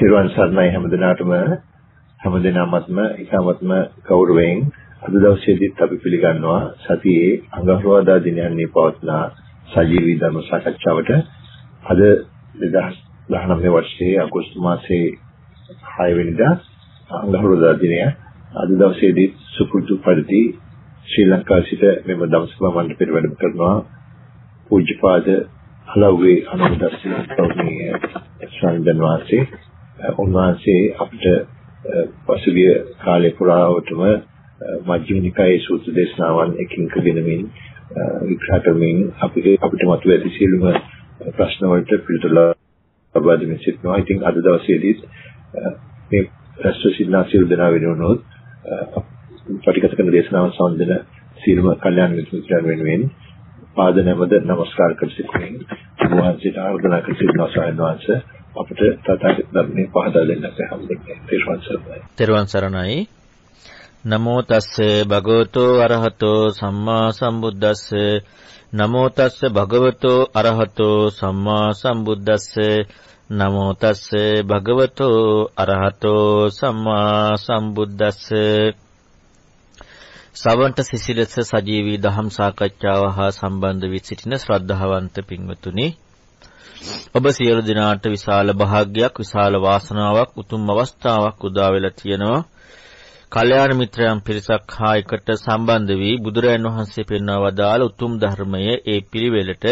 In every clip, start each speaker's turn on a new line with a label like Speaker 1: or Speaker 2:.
Speaker 1: තිරුවන් සරණයි හැමදිනාටම හැමදිනාමත්ම ඉතාමත්ම ගෞරවයෙන් අද දවසේදීත් අපි පිළිගන්නවා සතියේ අඟහරුවාදා දිනයන්හි පවත්නා සජීවී ධර්ම සාකච්ඡාවට. අද 2019 වර්ෂයේ අගෝස්තු මාසයේ 6 වෙනිදා අඟහරුවාදා දිනය. අද දවසේදී සුපුරුදු පරිදි ශ්‍රී ලංකාවේ සිට මෙම දවසම මණ්ඩපයට වැඩම කරනවා පූජ්‍යපාද හලව්වේ අනුදස්සී ගෞරවනීය ස්වාමීන් වහන්සේ. උන්වහන්සේ අපිට පසුගිය කාලේ පුරාවටම මජ්ක්‍ධිම නිකායේ සූත්‍ර දේශනාවන් එකින් කගෙනමින් විග්‍රහ කරමින් අපිට අපිට මතුව ඇති සියලුම ප්‍රශ්න වලට පිළිතුරු ලබා දෙමින් සිටිනවා. ඉතින් අද දවසේදී මේ රැස්ව සිටින සියලු දෙනා වෙනුනොත් පටිගත කරන දේශනාවන් සම්බන්ධන සියලුම කල්යාණ මිත්‍රයන් වෙනුවෙන් පාද නැමද নমස්කාර කර සිටින වහන්සේට ආරාධනා කර සිටිනවා ස්වාමීන් වහන්සේ අපිට තථාගත ධර්මයේ පහදා දෙන්නට හම්බෙන්නේ තෙරුවන් සරණයි.
Speaker 2: තෙරුවන් සරණයි. නමෝ තස්ස භගවතෝ අරහතෝ සම්මා සම්බුද්දස්ස නමෝ තස්ස භගවතෝ අරහතෝ සම්මා සම්බුද්දස්ස නමෝ තස්ස භගවතෝ අරහතෝ සම්මා සම්බුද්දස්ස සවන්ත සිසිලස සජීවී දහම් සාකච්ඡාව හා සම්බන්ධ වී සිටින ශ්‍රද්ධාවන්ත පින්වතුනි ඔබ සියලු දෙනාට විශාල භාග්යක් විශාල වාසනාවක් උතුම් අවස්ථාවක් උදා වෙලා තියෙනවා. කල්යාණ මිත්‍රයන් පිරිසක් හා එකට සම්බන්ධ වී බුදුරයන් වහන්සේ පෙන්වා වදාළ උතුම් ධර්මයේ ඒ පිළිවෙලට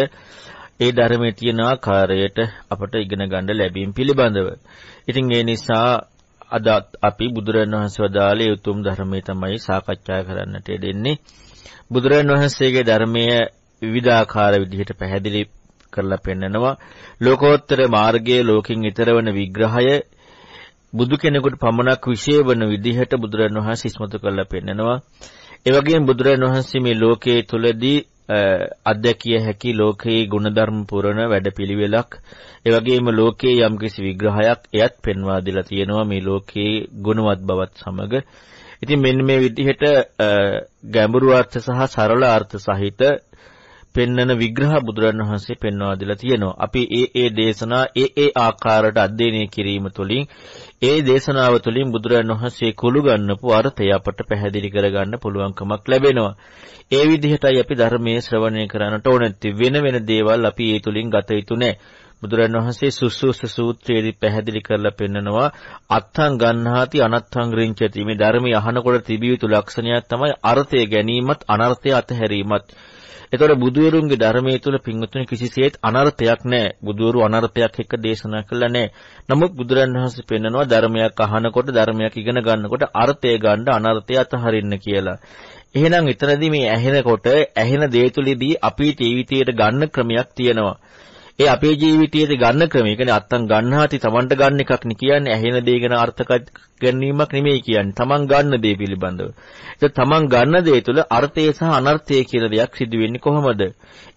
Speaker 2: ඒ ධර්මයේ තියෙන ආකාරයට අපට ඉගෙන ගන්න ලැබීම පිළිබඳව. ඉතින් ඒ නිසා අද අපි බුදුරයන් වහන්සේ වදාළේ උතුම් ධර්මයේ තමයි සාකච්ඡා කරන්නට දෙන්නේ. බුදුරයන් වහන්සේගේ ධර්මයේ විවිධාකාර විදිහට පැහැදිලි කරලා පෙන්නනවා. ලෝකෝත්තර මාර්ගයේ ලෝකින් ඊතර වන විග්‍රහය බුදු කෙනෙකුට පමණක් විශේෂ වන විදිහට බුදුරන් වහන්සේ ඉස්මතු කරලා පෙන්නනවා. ඒ වගේම බුදුරන් වහන්සේ මේ ලෝකයේ තුලදී අධ්‍යක්ිය හැකි ලෝකයේ ගුණධර්ම පුරන වැඩපිළිවෙලක් ඒ වගේම ලෝකයේ යම්කිසි විග්‍රහයක් එයත් පෙන්වා දීලා තියෙනවා මේ ලෝකයේ ගුණවත් බවත් සමග. ඉතින් මෙන්න මේ විදිහට ගැඹුරු අර්ථ සහ සරල අර්ථ සහිත පෙන්නන විග්‍රහ බුදුරන් වහන්සේ පෙන්වා දීලා තියෙනවා. අපි ඒ ඒ දේශනා ඒ ඒ ආකාරයට අධ්‍යයනය කිරීම තුළින් ඒ දේශනාව තුළින් බුදුරන් වහන්සේ කුළු ගන්නපු අර්ථය අපට පැහැදිලි කරගන්න පුළුවන්කමක් ලැබෙනවා. ඒ විදිහටයි අපි ධර්මයේ ශ්‍රවණය කරන්නට ඕනේ. වෙන වෙන දේවල් අපි ඒ තුලින් ගත යුතු නැහැ. බුදුරන් වහන්සේ සුසුස සූත්‍රයේදී පැහැදිලි කරලා පෙන්නනවා අත්තං ගන්නාති අනත්තං රිංචති මේ ධර්මය අහනකොට තිබිය යුතු ලක්ෂණයක් තමයි අර්ථය ගැනීමත් අනර්ථය අතහැරීමත් එතකොට බුදුවරුන්ගේ ධර්මයේ තුල පින්වතුනි කිසිසේත් අනර්ථයක් නැහැ. බුදුවරු අනර්ථයක් එක්ක දේශනා කළා නැහැ. නමුත් බුදුරණවහන්සේ පෙන්නනවා ධර්මයක් අහනකොට ධර්මයක් ඉගෙන ගන්නකොට අර්ථය ගන්න අනර්ථය අතහරින්න කියලා. එහෙනම් එතනදී මේ ඇහෙනකොට ඇහෙන දේ තුලදී අපේ ජීවිතයට ගන්න ක්‍රමයක් තියෙනවා. ඒ අපේ ජීවිතයේ ගන්න ක්‍රමය. කියන්නේ අත්තන් ගන්නාති Tamanට ගන්න එකක් නේ කියන්නේ. ඇහෙන දේ ගැන අර්ථ ගැනීමක් නෙමෙයි කියන්නේ. Taman ගන්න දේ පිළිබඳව. ඒක Taman ගන්න දේ තුළ අර්ථය සහ අනර්ථය කියලා දෙයක් සිදු වෙන්නේ කොහොමද?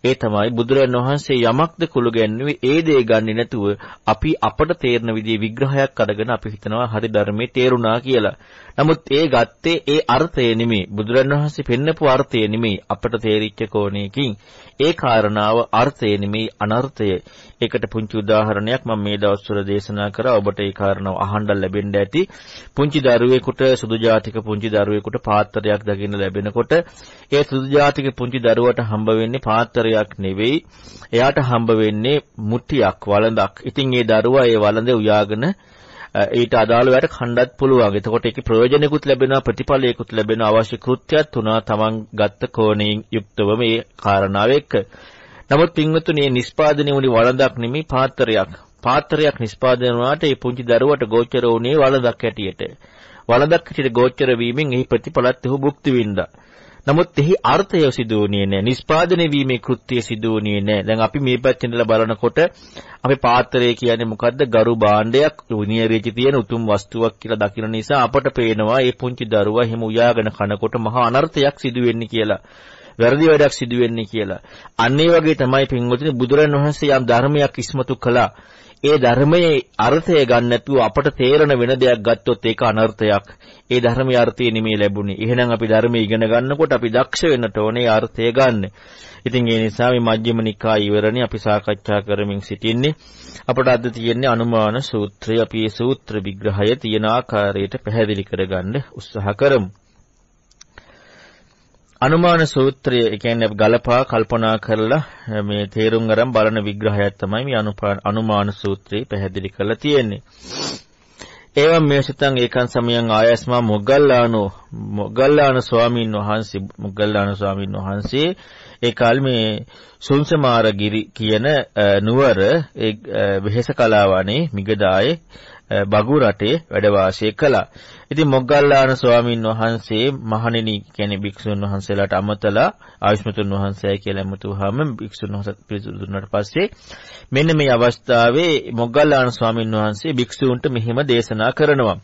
Speaker 2: ඒ තමයි බුදුරජාණන් වහන්සේ යමක්ද කුළු ගැන්නුවේ ඒ දේ ගන්නේ නැතුව අපි අපට තේරෙන විදිහේ විග්‍රහයක් අරගෙන අපි හිතනවා හරි ධර්මයේ තේරුණා කියලා. නමුත් ඒ ගත්තේ ඒ අර්ථය නෙමෙයි. බුදුරජාණන් වහන්සේ පෙන්නපු අර්ථය නෙමෙයි. අපට තේරිච්ච කෝණයකින් ඒ කාරණාව අර්ථය නෙමෙයි අනර්ථය. ඒකට පුංචි උදාහරණයක් මම මේ දවස්වල දේශනා කරා ඔබට ඒ කාරණාව අහන්න ලැබෙන්න ඇති. පුංචි දරුවෙකුට සුදු ජාතික පුංචි දරුවෙකුට පාත්‍රයක් දකින්න ලැබෙනකොට ඒ සුදු ජාතික පුංචි දරුවට හම්බ වෙන්නේ පාත්‍රයක් නෙවෙයි. එයාට හම්බ වෙන්නේ මුට්ටියක් වළඳක්. ඉතින් ඒ දරුවා ඒ වළඳ උයාගෙන ඊට අදාළව යට කණ්ඩත් පුළුවන්. එතකොට ඒකේ ප්‍රයෝජනෙකුත් ලැබෙනවා ප්‍රතිඵලයකුත් ලැබෙනවා අවශ්‍ය කෘත්‍යයක් තුනා තමන් ගත්ත කෝණයෙන් යුක්තව මේ කාරණාව එක්ක. නමුත් පින්වතුනි මේ නිස්පාදනය වුණේ වළඳක් නෙමෙයි පාත්‍රයක්. පාත්‍රයක් නිස්පාදනය වුණාට ඒ පුංචි දරුවට ගෝචර වුණේ වළඳක් හැටියට. වළඳක් හැටියට ගෝචර වීමෙන් එහි ප්‍රතිඵලත් ඔහු භුක්ති විඳා. නමුත් එහි අර්ථය සිදු වුණේ නැහැ. නිස්පාදනය වීමේ කෘත්‍යය සිදු වුණේ නැහැ. දැන් අපි මේ පැත්තෙන් ඉඳලා බලනකොට අපි පාත්‍රය කියන්නේ මොකද්ද? ගරු භාණ්ඩයක් නියරේචි තියෙන උතුම් වස්තුවක් කියලා දකින නිසා අපට පේනවා මේ පුංචි දරුවා එහෙම උයාගෙන කනකොට මහා අනර්ථයක් සිදු වෙන්නේ කියලා. වැරදි වැඩක් සිදු වෙන්නේ කියලා. අන්න ඒ වගේ තමයි පින්වතුනි බුදුරන් වහන්සේ යම් ධර්මයක් ඉස්මතු කළා. ඒ ධර්මයේ අර්ථය ගන්න නැතුව අපට තේරෙන වෙන දෙයක් ගත්තොත් ඒක අනර්ථයක්. ඒ ධර්මයේ අර්ථය නෙමෙයි ලැබුණේ. එහෙනම් අපි ධර්මයේ ඉගෙන ගන්නකොට අපි දක්ෂ වෙන්නට ඕනේ අර්ථය ගන්න. ඉතින් ඒ නිසා මේ මජ්ක්‍ධිම නිකාය ඉවරණේ අපි සාකච්ඡා කරමින් සිටින්නේ. අපට අද තියෙන්නේ අනුමාන සූත්‍රය. අපි මේ සූත්‍ර විග්‍රහය තියෙන ආකාරයට පැහැදිලි කරගන්න උත්සාහ කරමු. අනුමාන සූත්‍රය කියන්නේ ගලපා කල්පනා කරලා මේ තේරුම් අරන් බලන විග්‍රහයක් තමයි මේ අනුමාන සූත්‍රය පැහැදිලි කරලා තියෙන්නේ. එවම් මේසතං ඒකන් සමයන් ආයස්මා මොග්ගල්ලානෝ මොග්ගල්ලාන ස්වාමීන් වහන්සේ මොග්ගල්ලාන ස්වාමීන් වහන්සේ ඒ කාල මේ සුන්සමාරගිරි කියන නුවර ඒ වෙහෙස කලාවනේ මිගදායේ බගු රටේ වැඩ වාසය කළා. ඉතින් මොග්ගල්ලාන ස්වාමීන් වහන්සේ මහණෙනි කියන්නේ භික්ෂුන් වහන්සේලාට අමතලා ආයුෂ්මතුන් වහන්සේ කියලා එමුතුහම භික්ෂුන් වහන්සේ පිළිතුරුනාට පස්සේ මෙන්න මේ අවස්ථාවේ මොග්ගල්ලාන ස්වාමීන් වහන්සේ භික්ෂූන්ට මෙහිම දේශනා කරනවා.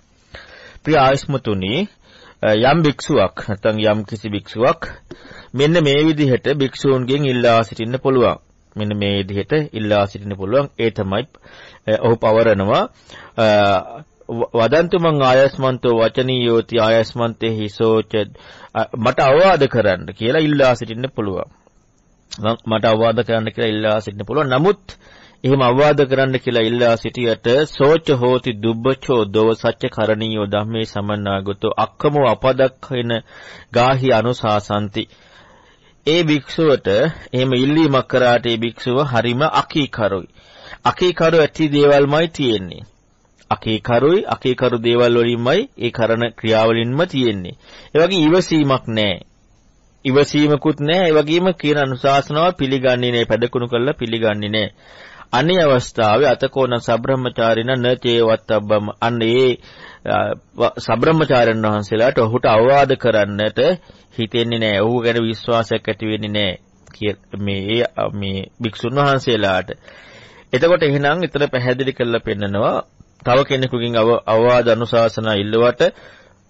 Speaker 2: ප්‍රිය ආයුෂ්මතුනි යම් භික්ෂුවක් නැත්නම් යම් කිසි භික්ෂුවක් මෙන්න මේ විදිහට භික්ෂූන්ගෙන් ඉල්ලා සිටින්න පුළුවන්. මෙන්න මේ විදිහට ඉල්ලා සිටින්න පුළුවන්. ඒ තමයි ඔහු පවරනවා වදන්තු මං ආයස්මන්තෝ වචනීයෝති ආයස්මන්තේ හිසෝච මට අවවාද කරන්න කියලා ඉල්ලා සිටින්න පුළුවන්. මට අවවාද කරන්න කියලා ඉල්ලා සිටින්න පුළුවන්. නමුත් එහෙම අවවාද කරන්න කියලා ඉල්ලා සිටියට සෝච හෝති දුබ්බචෝ දව සච්ච කරණීයෝ ධම්මේ සමන්නාගතෝ අක්කමෝ අපදක්ඛින ගාහි අනුසාසන්ති ඒ භික්ෂුවට එහෙම ඉල්ලීමක් කරාට ඒ භික්ෂුව හරිම අකීකරුයි අකීකරු ඇති දේවල්මයි තියෙන්නේ අකීකරුයි අකීකරු දේවල් වලින්මයි ඒ කරන ක්‍රියාවලින්ම තියෙන්නේ. ඒ වගේ ඉවසීමක් නැහැ. ඉවසීමකුත් නැහැ. ඒ වගේම කියන අනුශාසනාව පිළිගන්නේ නැහැ. පැදකුණු කරලා පිළිගන්නේ නැහැ. අනේ අවස්ථාවේ අතකෝන සබ්‍රහ්මචාරින නචේවත්තබ්බම අන්න ඒ සබ්‍රහ්මචාරයන් වහන්සේලාට ඔහුට අවවාද කරන්නට හිතෙන්නේ නැහැ. ඔහු ගැන විශ්වාසයක් ඇති වෙන්නේ නැහැ. මේ මේ භික්ෂුන් වහන්සේලාට. එතකොට එහෙනම් ඊතර පැහැදිලි කරලා පෙන්නනවා තව කෙනෙකුගෙන් අවවාද අනුශාසනා ඉල්ලුවට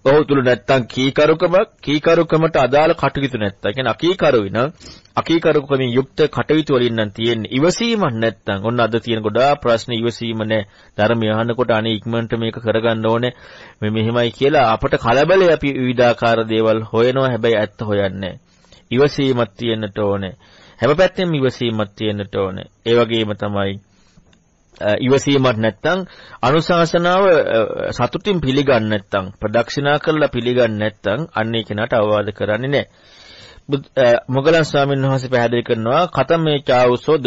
Speaker 2: ඔහු තුල නැත්තම් කීකරුකම කීකරුකමට අදාළ කටයුතු නැත්තම් කියන්නේ අකීකරුයි නම් අකීකරුකමින් යුක්ත කටයුතු වලින් නම් තියෙන්නේ ඉවසීමක් නැත්තම්. ඔන්න අද තියෙන ගොඩාක් ප්‍රශ්න ඉවසීම නැහැ ධර්මය අහනකොට අනේ ඉක්මනට මේක කරගන්න ඕනේ. මේ මෙහෙමයි කියලා අපට කලබලේ අපි විවිධාකාර දේවල් හොයනවා. හැබැයි ඇත්ත හොයන්නේ ඉවසීමක් තියෙන්නට ඕනේ. හැම පැත්තෙම ඉවසීමක් තියෙන්නට ඕනේ. ඒ වගේම තමයි ඉවසීමක් නැත්නම් අනුශාසනාව සතුටින් පිළිගන්නේ නැත්නම් ප්‍රදක්ෂිනා කරලා පිළිගන්නේ නැත්නම් අන්නේ කෙනාට අවවාද කරන්නේ නැහැ. මොගලන් ස්වාමීන් වහන්සේ පැහැදිලි කරනවා කතමේ චාවුසෝ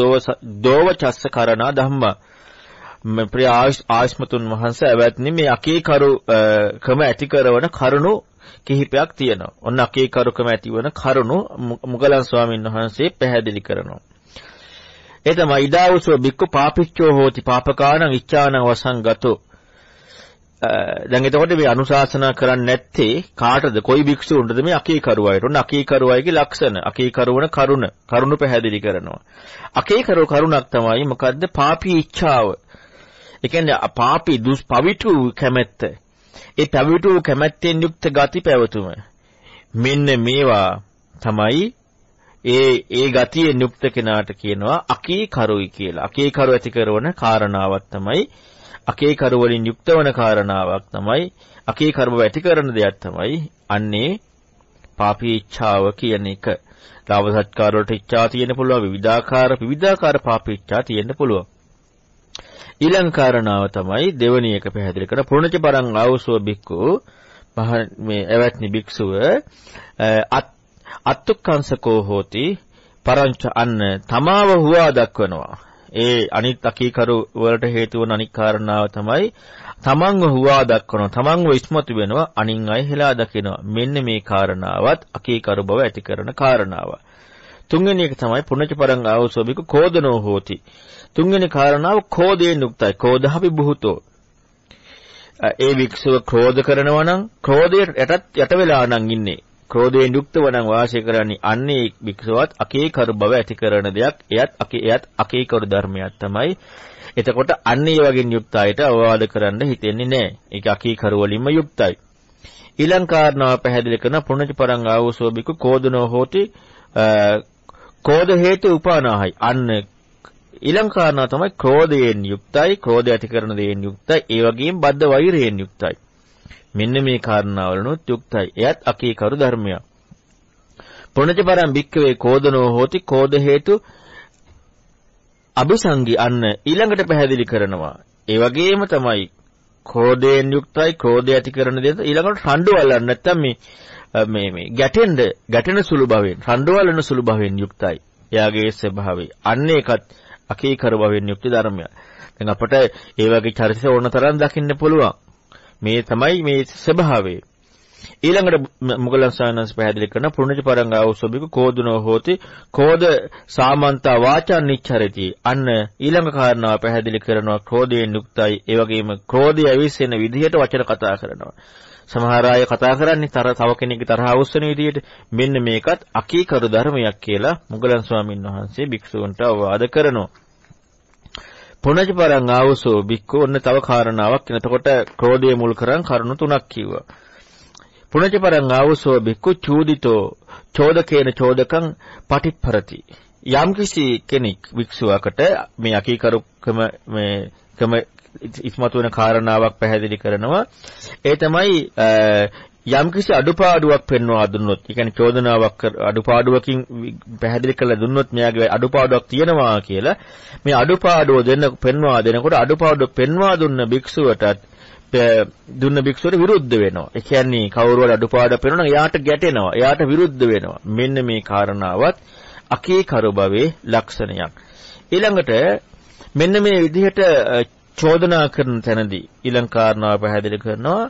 Speaker 2: දෝව චස්ස කරණා ධම්මා ප්‍රිය ආශ්මතුන් වහන්සේ ඇවැත්නි මේ අකීකරු කම ඇති කරන කරුණු කිහිපයක් තියෙනවා. ඔන්න අකීකරුකම ඇතිවන කරුණු මුගලන් ස්වාමීන් වහන්සේ පැහැදිලි කරනවා. ඒ තමයි ඉදාවුසෝ බික්කු පාපිච්චෝ හෝති පාපකානං ඉච්ඡානං වසංගතෝ. දැන් එතකොට මේ අනුශාසනා කරන්නේ නැත්තේ කාටද? කොයි භික්ෂුවුන්ටද මේ අකීකරුවයිට උන් අකීකරුවයිගේ ලක්ෂණ. අකීකරුවන කරුණ. කරුණ පැහැදිලි කරනවා. අකීකරුව කරුණක් තමයි මොකද්ද? පාපී ඉච්ඡාව. ඒ කියන්නේ පාපී දුස් පවිතු කැමැත්ත. ඒ පවිතු කැමැත්තෙන් යුක්ත ගති පැවතුම. මෙන්න මේවා තමයි ඒ ඒ ගතියෙන් යුක්ත කෙනාට කියනවා අකීකරුයි කියලා. අකීකරු ඇති කරන කාරණාවක් තමයි අකීකරු වලින් යුක්ත වන කාරණාවක් තමයි අකීකරුව ඇති කරන දෙයක් තමයි අන්නේ පාපී ඉච්ඡාව කියන එක. ලාභ සත්කාර වලට ඉච්ඡා තියෙන්න පුළුවන් විවිධාකාර විවිධාකාර පාපී ඉච්ඡා තියෙන්න පුළුවන්. ඊළඟ කාරණාව තමයි දෙවැනි එක පැහැදිලි කරන පුණජ පරං ආවසෝ බික්කු මේ එවත්නි භික්ෂුව අත් අත්තුක්කංශකෝ හෝති පරංච අන්න තමාව හුවා දක්වනවා. ඒ අනිත් අකීකරු වලට හේතු වන අනික් කාරණාව තමයි තමන්ව හුවා දක්වනවා. තමන්ව ඉස්මතු වෙනවා අනින් අය හෙලා දකිනවා. මෙන්න මේ කාරණාවත් අකීකරු බව ඇති කරන කාරණාව. තුන්වෙනි එක තමයි පුණජ පරං ආවසෝබික කෝදනෝ හෝති. තුන්වෙනි කාරණාව කෝදයෙන් යුක්තයි. කෝදහපි බුහුතෝ. ඒ වික්ෂුව ක්‍රෝධ කරනවා නම් ක්‍රෝධයට යටත් යට වෙලා නම් ඉන්නේ. ක්‍රෝධයෙන් යුක්තව නම් වාසය කරන්නේ අන්නේ වික්ෂවත් අකේකරු බව ඇති කරන දෙයක්. එයත් අකේ එයත් අකේකරු ධර්මයක් තමයි. එතකොට අන්නේ වගේ යුක්ත අයට අවවාද කරන්න හිතෙන්නේ නැහැ ඒක අකේකරු වලින්ම යුක්තයි. ඊළඟ කාරණාව පැහැදිලි කරන පුණජ පරං ආවසෝබික කෝදනෝ හෝති කෝද හේතු උපානාහයි. අන්න ඊළඟ කාරණා තමයි ක්‍රෝධයෙන් යුක්තයි, ක්‍රෝධය ඇති කරන දේෙන් යුක්තයි, ඒ වගේම බද්ධ වෛරයෙන් යුක්තයි. මෙන්න මේ කාරණාවලනොත් යුක්තයි. එයත් අකීකරු ධර්මයක්. පුණජපරම් භික්කවේ කෝදනෝ හෝති කෝද හේතු අபிසංගි අන්න ඊළඟට පැහැදිලි කරනවා. ඒ වගේම තමයි ක්‍රෝධයෙන් යුක්තයි ක්‍රෝධය ඇති කරන දේ ඊළඟට රණ්ඩු වලන්න නැත්තම් මේ මේ මේ ගැටෙන්න ගැටෙන සුළු භවෙන් රණ්ඩු වලන සුළු භවෙන් යුක්තයි. එයාගේ ස්වභාවය. අන්න ඒකත් අකීකර භවෙන් යුක්ත ධර්මයක්. දැන් අපට ඒ වගේ චරිත ඕන තරම් දකින්න පුළුවන්. මේ තමයි මේ ස්වභාවය. ඊළඟට මුගලන් සානස් පැහැදිලි කරන පුණජ පරංගාව සොබික කෝදුනෝ හෝති. කෝද සාමන්තා වාචා නිච්චරති. අන්න ඊළඟ කාරණාව පැහැදිලි කරනවා ක්‍රෝධයෙන් යුක්තයි. ඒ වගේම ක්‍රෝධය ඇවිස්සෙන විදිහට වචන කතා කරනවා. සමහර අය කතා කරන්නේ තර තව කෙනෙක්ගේ තරහ අවුස්සන විදිහට. මෙන්න මේකත් අකීකරු ධර්මයක් කියලා මුගලන් ස්වාමීන් වහන්සේ භික්ෂූන්ට අවවාද කරනවා. පුණජ පරං ආවසෝ බික්කු ඔන්න තව කාරණාවක් එනකොට ක්‍රෝධය මුල් කරන් කරුණු තුනක් කිව්වා. පුණජපරං ආවසෝ බික්කු චූදිතෝ චෝදකේන චෝදකං පටිප්පරති. යම්කිසි කෙනෙක් වික්ෂුවකට මේ අකීකරුකම මේ කම ඉස්මතු වෙන කාරණාවක් පැහැදිලි කරනවා. ඒ තමයි යම්කිසි අඩුපාඩුවක් පෙන්වා දුන්නොත් ඒ කියන්නේ චෝදනාවක් අඩුපාඩුවකින් පැහැදිලි කරලා දුන්නොත් මෙයාගේ අඩුපාඩුවක් තියෙනවා කියලා මේ අඩුපාඩුව දෙන්න පෙන්වා දෙනකොට අඩුපාඩුව පෙන්වා දුන්න භික්ෂුවටත් දුන්න භික්ෂුවට විරුද්ධ වෙනවා. ඒ කියන්නේ කවුරුවද අඩුපාඩු පෙන්වනවා එයාට ගැටෙනවා. එයාට විරුද්ධ වෙනවා. මෙන්න මේ කාරණාවත් අකීකරු භවයේ ලක්ෂණයක්. ඊළඟට මෙන්න මේ විදිහට චෝදනා කරන තැනදී ඊළඟ කාරණාව පැහැදිලි කරනවා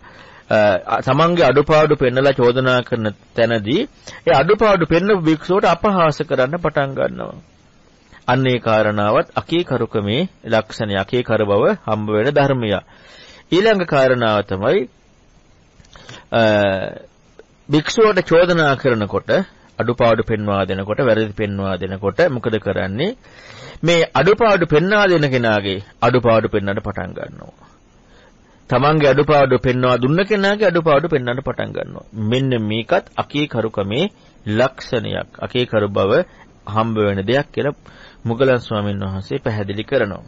Speaker 2: තමන්ගේ අඩුපාඩු පෙන්නලා චෝදනා කරන තැනදී ඒ අඩුපාඩු පෙන්නපු භික්ෂුවට අපහාස කරන්න පටන් ගන්නවා. අන්නේ කාරණාවත් අකීකරුකමේ ලක්ෂණය අකීකර බව හම්බ වෙන ධර්මයක්. ඊළඟ කාරණාව තමයි භික්ෂුවට චෝදනා කරනකොට අඩුපාඩු පෙන්වා දෙනකොට වැරදි පෙන්වා දෙනකොට මොකද කරන්නේ මේ අඩුපාඩු පෙන්වා දෙන කෙනාගේ අඩුපාඩු පෙන්වන්න පටන් ගන්නවා තමන්ගේ අඩුපාඩු පෙන්වා දුන්න කෙනාගේ අඩුපාඩු පෙන්වන්න පටන් ගන්නවා. මෙන්න මේකත් අකීකරුකමේ ලක්ෂණයක්. අකීකරු බව හම්බ වෙන දෙයක් කියලා මුගලන් ස්වාමීන් වහන්සේ පැහැදිලි කරනවා.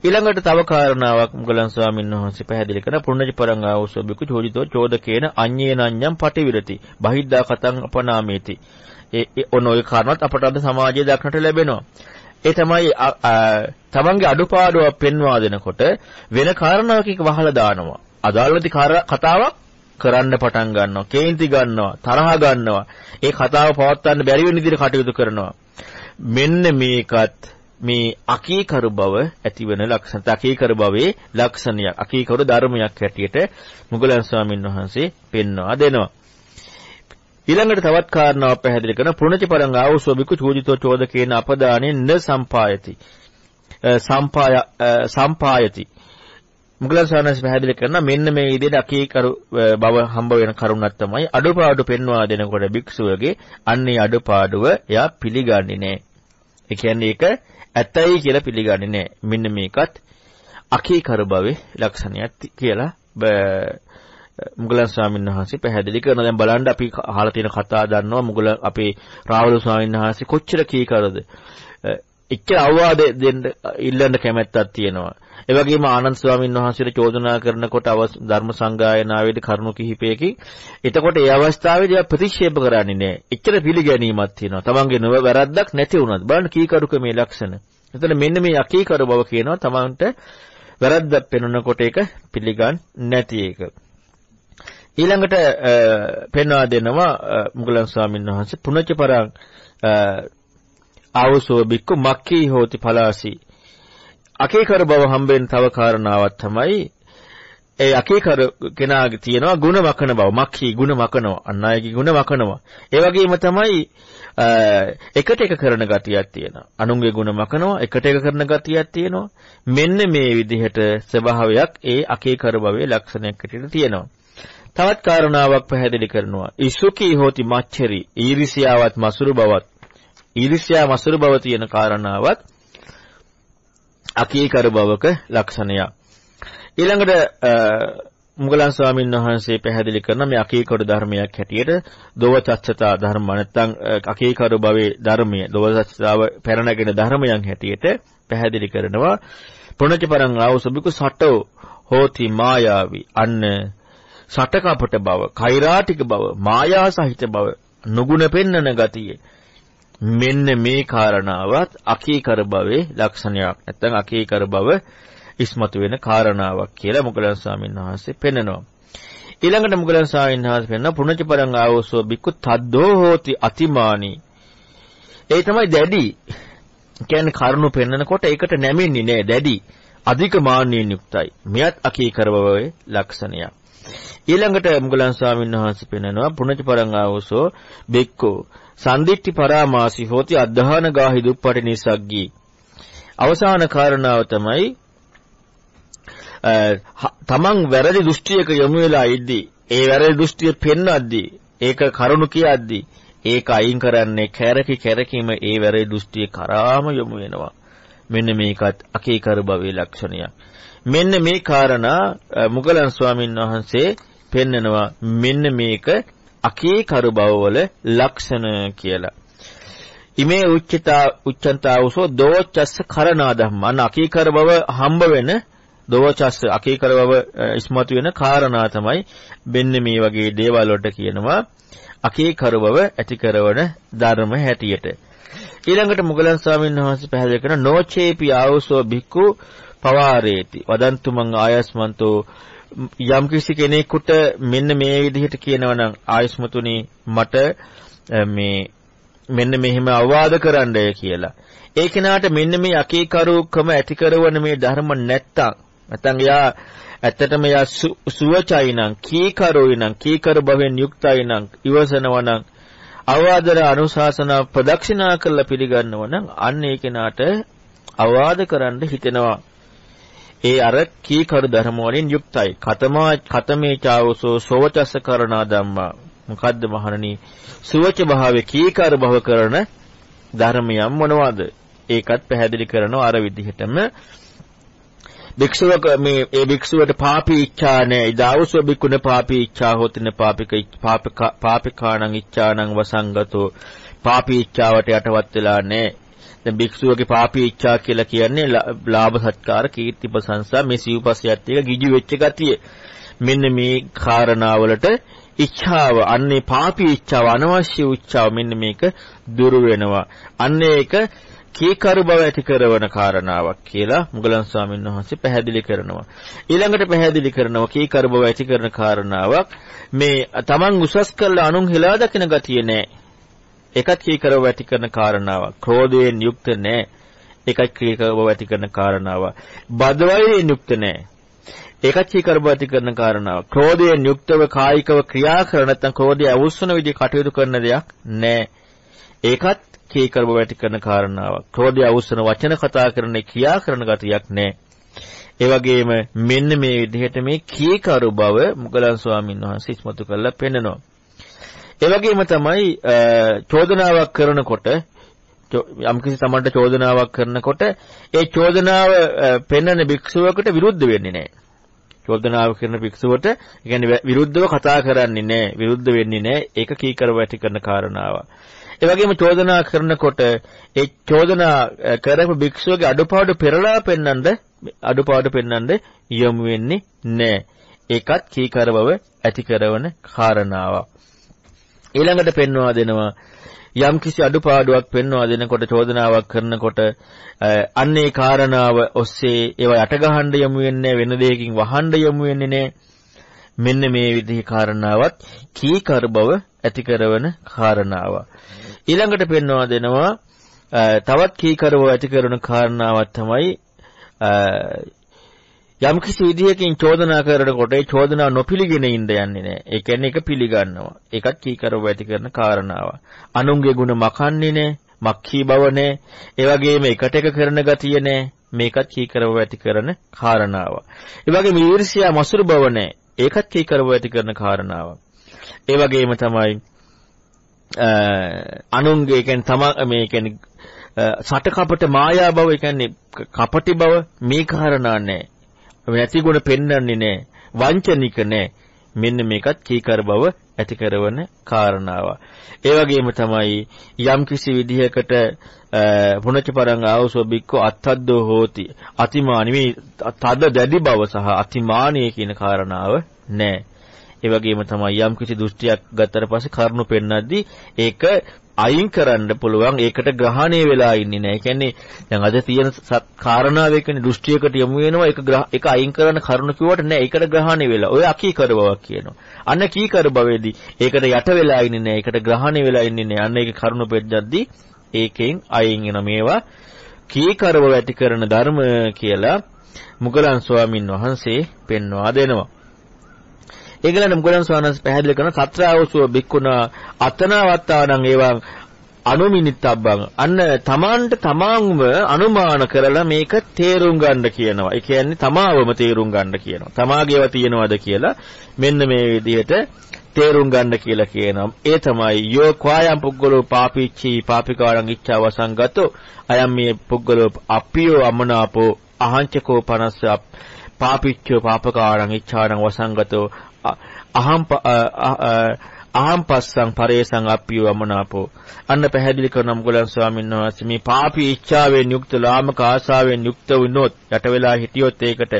Speaker 2: ඊළඟට තව කාරණාවක් මුගලන් ස්වාමීන් වහන්සේ පැහැදිලි කරන පුණ්‍යජ පරං ආවසෝබිකු චෝදිතෝ චෝදකේන අඤ්ඤේනඤ්ඤම් පටිවිරති. බහිද්දා කතං අපනාමේති. ඒ ඔන ඔය කාරණාවත් අපට අද සමාජයේ දක්නට ලැබෙනවා. ඒ තමයි තමන්ගේ අඩුපාඩුවක් පෙන්වා දෙනකොට වෙන කාරණාවකින් වහලා දානවා. අදාළති කතාවක් කරන්න පටන් ගන්නවා කේන්ති ගන්නවා තරහ ගන්නවා. ඒ කතාව පවත්වන්න බැරි වෙන විදිහට කටයුතු කරනවා. මෙන්න මේකත් මේ අකීකරු බව ඇතිවන ලක්ෂණ. අකීකරු භවයේ ලක්ෂණයක් අකීකරු ධර්මයක් හැටියට මුගලන් ස්වාමින් වහන්සේ පෙන්වා දෙනවා. ඊළඟට තවත් කාරණාවක් පැහැදිලි කරන පුණජ පරං ආවසෝ බිකු චෝදිතෝ චෝදකේන අපදානෙන් න සම්පායති සම්පාය සම්පායති මුගලන් ස්වාමීන් පැහැදිලි කරන මෙන්න මේ විදිහට අකීකරු බව හම්බ වෙන කරුණක් තමයි අඩුපාඩු පෙන්වා දෙනකොට භික්ෂුවගේ අන්නේ අඩුපාඩුව එයා පිළිගන්නේ නැහැ. ඒ කියන්නේ ඒක ඇතයි කියලා පිළිගන්නේ නැහැ. මෙන්න මේකත් අකීකර භවයේ ලක්ෂණයක් කියලා මුගලන් ස්වාමීන් වහන්සේ පැහැදිලි කරනවා. දැන් බලන්න අපි අහලා තියෙන කතා දන්නවා මුගල අපේ රාහුල ස්වාමීන් වහන්සේ කොච්චර කීකරද. එච්චර අවවාද දෙන්න ඉල්ලන්න කැමැත්තක් තියෙනවා. ඒ වගේම ආනන්ද ස්වාමීන් වහන්සේට චෝදනා කරනකොට ධර්ම සංගායනාවේදී කරුණු කිහිපයකින් එතකොට ඒ අවස්ථාවේදී ප්‍රතික්ෂේප කරන්නේ නැහැ. එච්චර පිළිගැනීමක් තියෙනවා. තමන්ගේ නව වැරද්දක් නැති වුණත් බලන්න කීකරුක මේ ලක්ෂණ. එතන මෙන්න මේ අකීකරු බව කියනවා තමන්ට වැරද්දක් පෙනුනකොට ඒක පිළිගන්නේ නැති එක. ඊළඟට පෙන්වා දෙනවා මුගලන් ස්වාමීන් වහන්සේ පුනච්ච පරං ආවසෝ බික්කු මක්කී හෝති පලාසි අකීකර බව හම්බෙන් තව කාරණාවක් තමයි ඒ අකීකර කෙනාගේ තියෙනවා ಗುಣ මකන බව මක්ඛී ಗುಣ මකනවා අන් අයගේ ಗುಣ මකනවා ඒ වගේම තමයි එකට එක කරන ගතියක් තියෙනවා අනුන්ගේ ಗುಣ මකනවා එකට එක කරන ගතියක් තියෙනවා මෙන්න මේ විදිහට ස්වභාවයක් ඒ අකීකර භවයේ ලක්ෂණයක් හැටියට තියෙනවා තවත් කාරණාවක් පැහැදිලි කරනවා. ඉසුකී හෝති මච්චරි. ඊරිසියාවත් මසුරු බවත්. ඊරිසියා මසුරු බව තියෙන කාරණාවත් අකීකර බවක ලක්ෂණයක්. ඊළඟට මුගලන් ස්වාමීන් වහන්සේ පැහැදිලි කරන මේ අකීකරු ධර්මයක් හැටියට දෝවචච්චතා ධර්ම නැත්නම් අකීකරු භවයේ ධර්මය දෝවචච්චතාව පැරණගෙන ධර්මයන් හැටියට පැහැදිලි කරනවා. පුණජපරං ආවසබිකු සටෝ හෝති මායාවි. අන්න සටකපට බව කෛරාටික බව මායා සහිත බව නුගුණ පෙන්නන ගතිය මෙන්න මේ කාරණාවත් අකීකර භවයේ ලක්ෂණයක් නැත්නම් අකීකර භව ඉස්මතු වෙන කාරණාවක් කියලා මොගලන් ස්වාමීන් වහන්සේ පෙන්නනවා. ඊළඟට මොගලන් ස්වාමීන් වහන්සේ පෙන්නන පුණජපරං ආවෝසෝ බික්කු තද්දෝ හෝති අතිමානි. ඒ තමයි දැඩි. කියන්නේ කරුණු පෙන්නනකොට ඒකට නැමෙන්නේ නෑ දැඩි. අධික මාන්නයෙන් යුක්තයි. මෙයත් අකීකරවවේ ලක්ෂණයක්. ඊළඟට මුගලන් ස්වාමීන් වහන්සේ පෙන්නනවා පුණජපරං ආවෝසෝ බික්කෝ සන්දිට්ටි පරාමාසි හෝති අද්ධාන ගාහි දුප්පටි නිසග්ගී. අවසාන කාරණාව තමයි තමන් වැරදි දෘෂ්ටියක යොමු වෙලා ඉද්දී ඒ වැරදි දෘෂ්ටිය පෙන්වද්දී ඒක කරුණු කියද්දී ඒක අයින් කරන්නේ කැරකි කැරකීම ඒ වැරදි දෘෂ්ටිය කරාම යොමු වෙනවා. මෙන්න මේකත් අකීකර භවයේ ලක්ෂණයක්. මෙන්න මේ කාරණා මුගලන් ස්වාමින් වහන්සේ පෙන්නනවා මෙන්න මේක අකීකර භවවල ලක්ෂණ කියලා ඉමේ උච්චතා උච්චන්තාවසෝ දෝචස්ස කරණා ධම්ම අන්න අකීකර භව හම්බ වෙන දෝචස්ස අකීකරවව ඉස්මතු වෙන කාරණා තමයි මෙන්න මේ වගේ දේවල් වලට කියනවා අකීකරවව ඇති කරන ධර්ම හැටියට. ඊළඟට මුගලන් ස්වාමීන් වහන්සේ පැහැදිලි කරන නොචේපි ආවසෝ භික්ඛු පවාරේති. වදන්තු මං ආයස්මන්තෝ යම් කිසි කෙනෙකුට මෙන්න මේ විදිහට කියනවනම් ආයස්මතුනි මට මේ මෙන්න මෙහෙම අවවාද කරන්නය කියලා. ඒ කෙනාට මෙන්න මේ අකීකරුකම ඇති කරන මේ ධර්ම නැත්තම් නැත්නම් එයා ඇත්තටම එයා සුවචයි නම් කීකරුයි නම් කීකරු භවෙන් යුක්තයි නම් ඉවසනවා නම් අවවාදර අනුශාසන ප්‍රදක්ෂිනා කරලා පිළිගන්නවා නම් අන්න ඒ කෙනාට අවවාද කරන්න හිතෙනවා ඒ අර කීකරු ධර්ම වලින් යුක්තයි. කතමා කතමේ චාවසෝ සෝවචස්ස කරනා ධම්මා. මොකද්ද මහණනි? සුවච භාවයේ කීකරු භව කරන ධර්මයන් මොනවද? ඒකත් පැහැදිලි කරනවා අර විදිහටම. භික්ෂුවක මේ ඒ භික්ෂුවට පාපී ඉච්ඡා නැහැ. ඉදාවසෝ බිකුණ පාපී ඉච්ඡා හොතින පාපික පාපක පාපිකාණං ඉච්ඡාණං වසංගතෝ. පාපී ඉච්ඡාවට යටවත් වෙලා නැහැ. දැන් භික්ෂුවගේ පාපී ඉච්ඡා කියලා කියන්නේ ලාභ සත්කාර කීර්ති ප්‍රශංසා මේ සිව්පස්යත් එක ගිජු වෙච්ච ගතිය. මෙන්න මේ කාරණාවලට ඉච්ඡාව අන්නේ පාපී ඉච්ඡාව අනවශ්‍ය ඉච්ඡාව මෙන්න මේක දුරු වෙනවා. අන්න ඒක කීකරු බව ඇති කරන කාරණාවක් කියලා මුගලන් ස්වාමීන් වහන්සේ පැහැදිලි කරනවා. ඊළඟට පැහැදිලි කරනවා කීකරු බව ඇති කරන කාරණාවක් මේ Taman උසස් කරලා අනුන් හෙලා දකින ගතිය නෑ. ඒකත් කීකරු බව ඇති කරන කාරණාවක්. ක්‍රෝධයෙන් යුක්ත නෑ. ඒකත් කීකරු බව ඇති කරන කාරණාවක්. බදවයෙන් යුක්ත නෑ. ඒකත් කීකරු බව ඇති කරන කාරණාවක්. ක්‍රෝධයෙන් යුක්තව කායිකව ක්‍රියා කරන නැත්නම් ක්‍රෝධය අවුස්සන විදිහ කටයුතු කරන දෙයක් නෑ. ඒකත් කීකරව වැටි කරන කාරණාවක්. ක්‍රෝධය අවුස්සන වචන කතා කරන ක්‍රියා කරන ගතියක් නැහැ. ඒ වගේම මෙන්න මේ විදිහට මේ කීකරු බව මුගලන් ස්වාමීන් වහන්සේ ඉස්මතු කරලා පෙන්නනවා. ඒ වගේම තමයි චෝදනාවක් කරනකොට යම්කිසි තමන්ට චෝදනාවක් කරනකොට ඒ චෝදනාව පෙන්වන භික්ෂුවකට විරුද්ධ වෙන්නේ නැහැ. චෝදනාව කරන භික්ෂුවට කියන්නේ විරුද්ධව කතා කරන්නේ නැහැ, විරුද්ධ වෙන්නේ නැහැ. ඒක කීකරව ඇති කරන කාරණාවක්. ඒ වගේම චෝදනා කරනකොට ඒ චෝදනා කරපු භික්ෂුවගේ අඩුපාඩු පෙරලා පෙන්වන්නද අඩුපාඩු පෙන්වන්නද යොමු වෙන්නේ නැහැ. ඒකත් කීකර බව ඇති කරන කාරණාවක්. ඊළඟට පෙන්වා දෙනවා යම් කිසි අඩුපාඩුවක් පෙන්වා දෙනකොට චෝදනාවක් කරනකොට අන්නේ කාරණාව ඔස්සේ ඒවා යට ගහන්න යමු වෙන්නේ වෙන දෙයකින් වහන්න යමු වෙන්නේ නැහැ. මෙන්න මේ විදිහේ කාරණාවත් කීකර බව ඇති කරන කාරණාවක්. ඊළඟට පෙන්වා දෙනවා තවත් කීකරව ඇති කරන කාරණාවක් තමයි යම් කිසි විදියකින් චෝදනා කරනකොට ඒ චෝදනාව නොපිළිගෙන ඉඳ යන්නේ නැහැ. ඒ කියන්නේ ඒක පිළිගන්නවා. ඒකත් කීකරව ඇති කරන කාරණාවක්. අනුන්ගේ ಗುಣ මකන්නේ නැහැ. මක්ඛී බව නැහැ. ඒ වගේම එකට එක කරන ගතිය නැහැ. මේකත් කීකරව ඇති කරන කාරණාවක්. ඒ වගේම ඊර්ෂ්‍යා මසුරු බව නැහැ. ඒකත් කීකරව ඇති කරන කාරණාවක්. ඒ වගේම තමයි අනුන්ගේ කියන්නේ තම මේ කියන්නේ සටකපට මායා බව කියන්නේ කපටි බව මේ කාරණා නැහැ. නැති ගුණ පෙන්වන්නේ නැහැ. වංචනික නැහැ. මෙන්න මේකත් කීකර බව ඇති කරන කාරණාව. ඒ වගේම තමයි යම් කිසි විදිහකට පුනච්ච පරං ආවසෝ බික්ක අත්තද්දෝ හෝති අතිමානි මේ තද දැඩි බව සහ අතිමානිය කියන කාරණාව නැහැ. ඒ වගේම තමයි යම් කිසි දෘෂ්ටියක් ගත්තට පස්සේ කරුණු පෙන්නද්දී ඒක අයින් කරන්න පුළුවන් ඒකට ග්‍රහණය වෙලා ඉන්නේ නැහැ. ඒ කියන්නේ දැන් අද තියෙන කාරණාව එක්කනේ දෘෂ්ටියකට යමු වෙනවා ඒක ඒක අයින් කරන්න කරුණු කිව්වට නෑ ඒකට ග්‍රහණය වෙලා. ඔය අකීකර බවක් කියනවා. අන්න කීකර බවේදී ඒකට යට වෙලා ඉන්නේ නෑ ඒකට ග්‍රහණය වෙලා ඉන්නේ නෑ. අන්න ඒක කරුණු පෙද්දද්දී ඒකෙන් අයින් වෙන මේවා කීකර බව ඇති කරන ධර්ම කියලා මුගලන් ස්වාමින් වහන්සේ පෙන්වා දෙනවා. ඒගලන මුගලන් ස්වාමීන් පැහැදිලි කරන සත්‍රාවසුව බික්කුණා අතනවත්තානම් ඒවා අනුමිනිත්තබ්බං අන්න තමාන්ට තමාන්ව අනුමාන කරලා මේක තේරුම් ගන්න කියනවා. ඒ කියන්නේ තමාවම තේරුම් ගන්න කියනවා. තමාගේව තියනවද කියලා මෙන්න මේ විදිහට තේරුම් ගන්න කියලා කියනවා. ඒ තමයි යෝ ක්වායම් පුද්ගලෝ පාපීච්චි පාපිකාරං ඉච්ඡා වසංගතෝ අයම් මේ පුද්ගලෝ අප්පියෝ අමනාපෝ අහංචකෝ පනස්ස පාපිච්චෝ පාපකාරං ඉච්ඡාරං වසංගතෝ අහම් අහම් පස්සං පරේසං අප්පිය වමනාපෝ අන්න පැහැදිලි කරන මුගලන් ස්වාමීන් වහන්සේ මේ පාපී ඉච්ඡාවෙන් යුක්ත ලාමක ආශාවෙන් යුක්ත වුණොත් යට වෙලා හිටියොත් ඒකට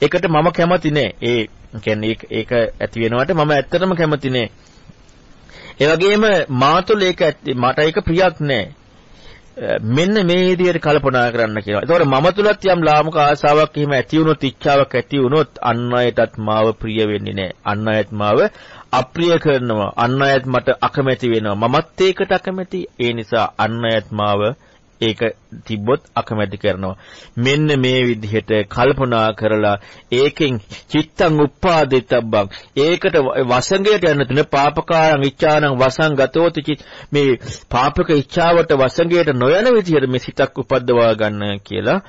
Speaker 2: ඒකට මම කැමති නෑ. ඒ කියන්නේ ඒක ඇති වෙනවට මම ඇත්තටම කැමති නෑ. ඒ වගේම මාතුල ඒක මට ඒක ප්‍රියක් නෑ. මෙන්න මේ විදිහට කල්පනා කරන්න කියනවා. ඒතකොට මම තුලත් යම් ලාමක ආසාවක් එහෙම ඇති වුණොත් ඉච්ඡාවක් ඇති වුණොත් අන් අයටත් මාව ප්‍රිය වෙන්නේ නැහැ. අන් අයත් මාව අප්‍රිය කරනවා. අන් අයත් මට අකමැති වෙනවා. මමත් ඒකට අකමැති. ඒ නිසා අන් අයත් මාව ඒක තිබ්බොත් අකමැති කරනවා. මෙන්න මේ විදිහට කල්පනා කරලා ඒකෙන් චිත්තං උප්පාදිතබ්බං ඒකට වසංගයට යන තුන පාපකාරං ඉච්ඡානං වසංගතෝති මේ පාපක ඉච්ඡාවට වසංගයට නොයන විදිහට මේ සිතක් උපද්දවා ගන්න කියලා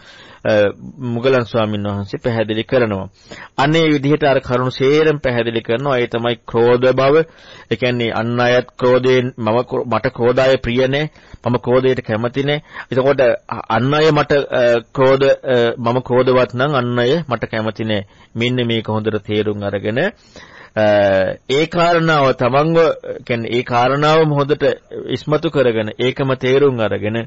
Speaker 2: මුගලන් ස්වාමීන් වහන්සේ පැහැදිලි කරනවා. අනේ විදිහට අර කරුණු සේරම පැහැදිලි කරනවා. ඒ තමයි ක්‍රෝධ බව. ඒ කියන්නේ අන් අයත් ක්‍රෝධයෙන් මම මට ක්‍රෝධය ප්‍රිය නැහැ. මම ක්‍රෝධයට කැමති නැහැ. එතකොට අන් අය මට ක්‍රෝධ මම ක්‍රෝධවත් නම් අන් අය මට කැමති නැහැ. මෙන්න මේක හොඳට තේරුම් අරගෙන ඒ කාරණාව තමන්ව කියන්නේ ඒ කාරණාවම හොඳට ඉස්මතු කරගෙන ඒකම තේරුම් අරගෙන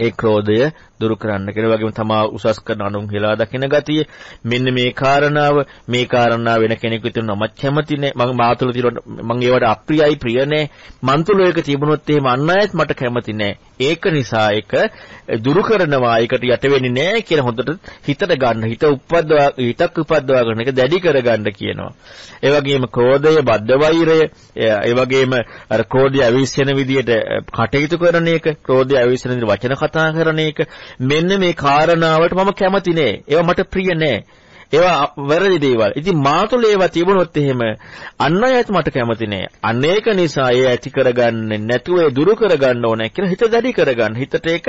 Speaker 2: ඒ ක්‍රෝධය දුරු කරන්න කියලා. වගේම තමා උසස් කරන අනුන් හෙලා දකින ගතිය. මෙන්න මේ කාරණාව මේ කාරණාව වෙන කෙනෙකු තුන මම කැමති නෑ. මම මාතුල තියන මම ඒවට අප්‍රියයි ප්‍රිය නෑ. මන් තුල ඒක තිබුණොත් එහෙම අන් අයත් මට කැමති නෑ. ඒක නිසා ඒක දුරු කරනවා. ඒකට යට වෙන්නේ නෑ කියලා හොඳට හිතට ගන්න. හිත උපද්දවා හිතක් උපද්දවා ගන්න එක දැඩි කරගන්න කියනවා. ඒ වගේම ක්‍රෝධය බද්ධ වෛරය ඒ වගේම අර ක්‍රෝධය අවිස්සෙන විදියට කටයුතු කරන එක ක්‍රෝධය අවිස්සෙන විදියට වචන කතා කරන එක මෙන්න මේ කාරණාවට මම කැමති නෑ. ඒවා මට ප්‍රිය නෑ. ඒවා වැරදි දේවල්. ඉතින් මා තුළ ඒවා තිබුණොත් එහෙම අන් අයත් මට කැමති නෑ. අනේක නිසා ඒ ඇති කරගන්නේ නැතුව ඒ දුරු කරගන්න ඕනේ කියලා හිත දැඩි කරගන්න. හිතට ඒක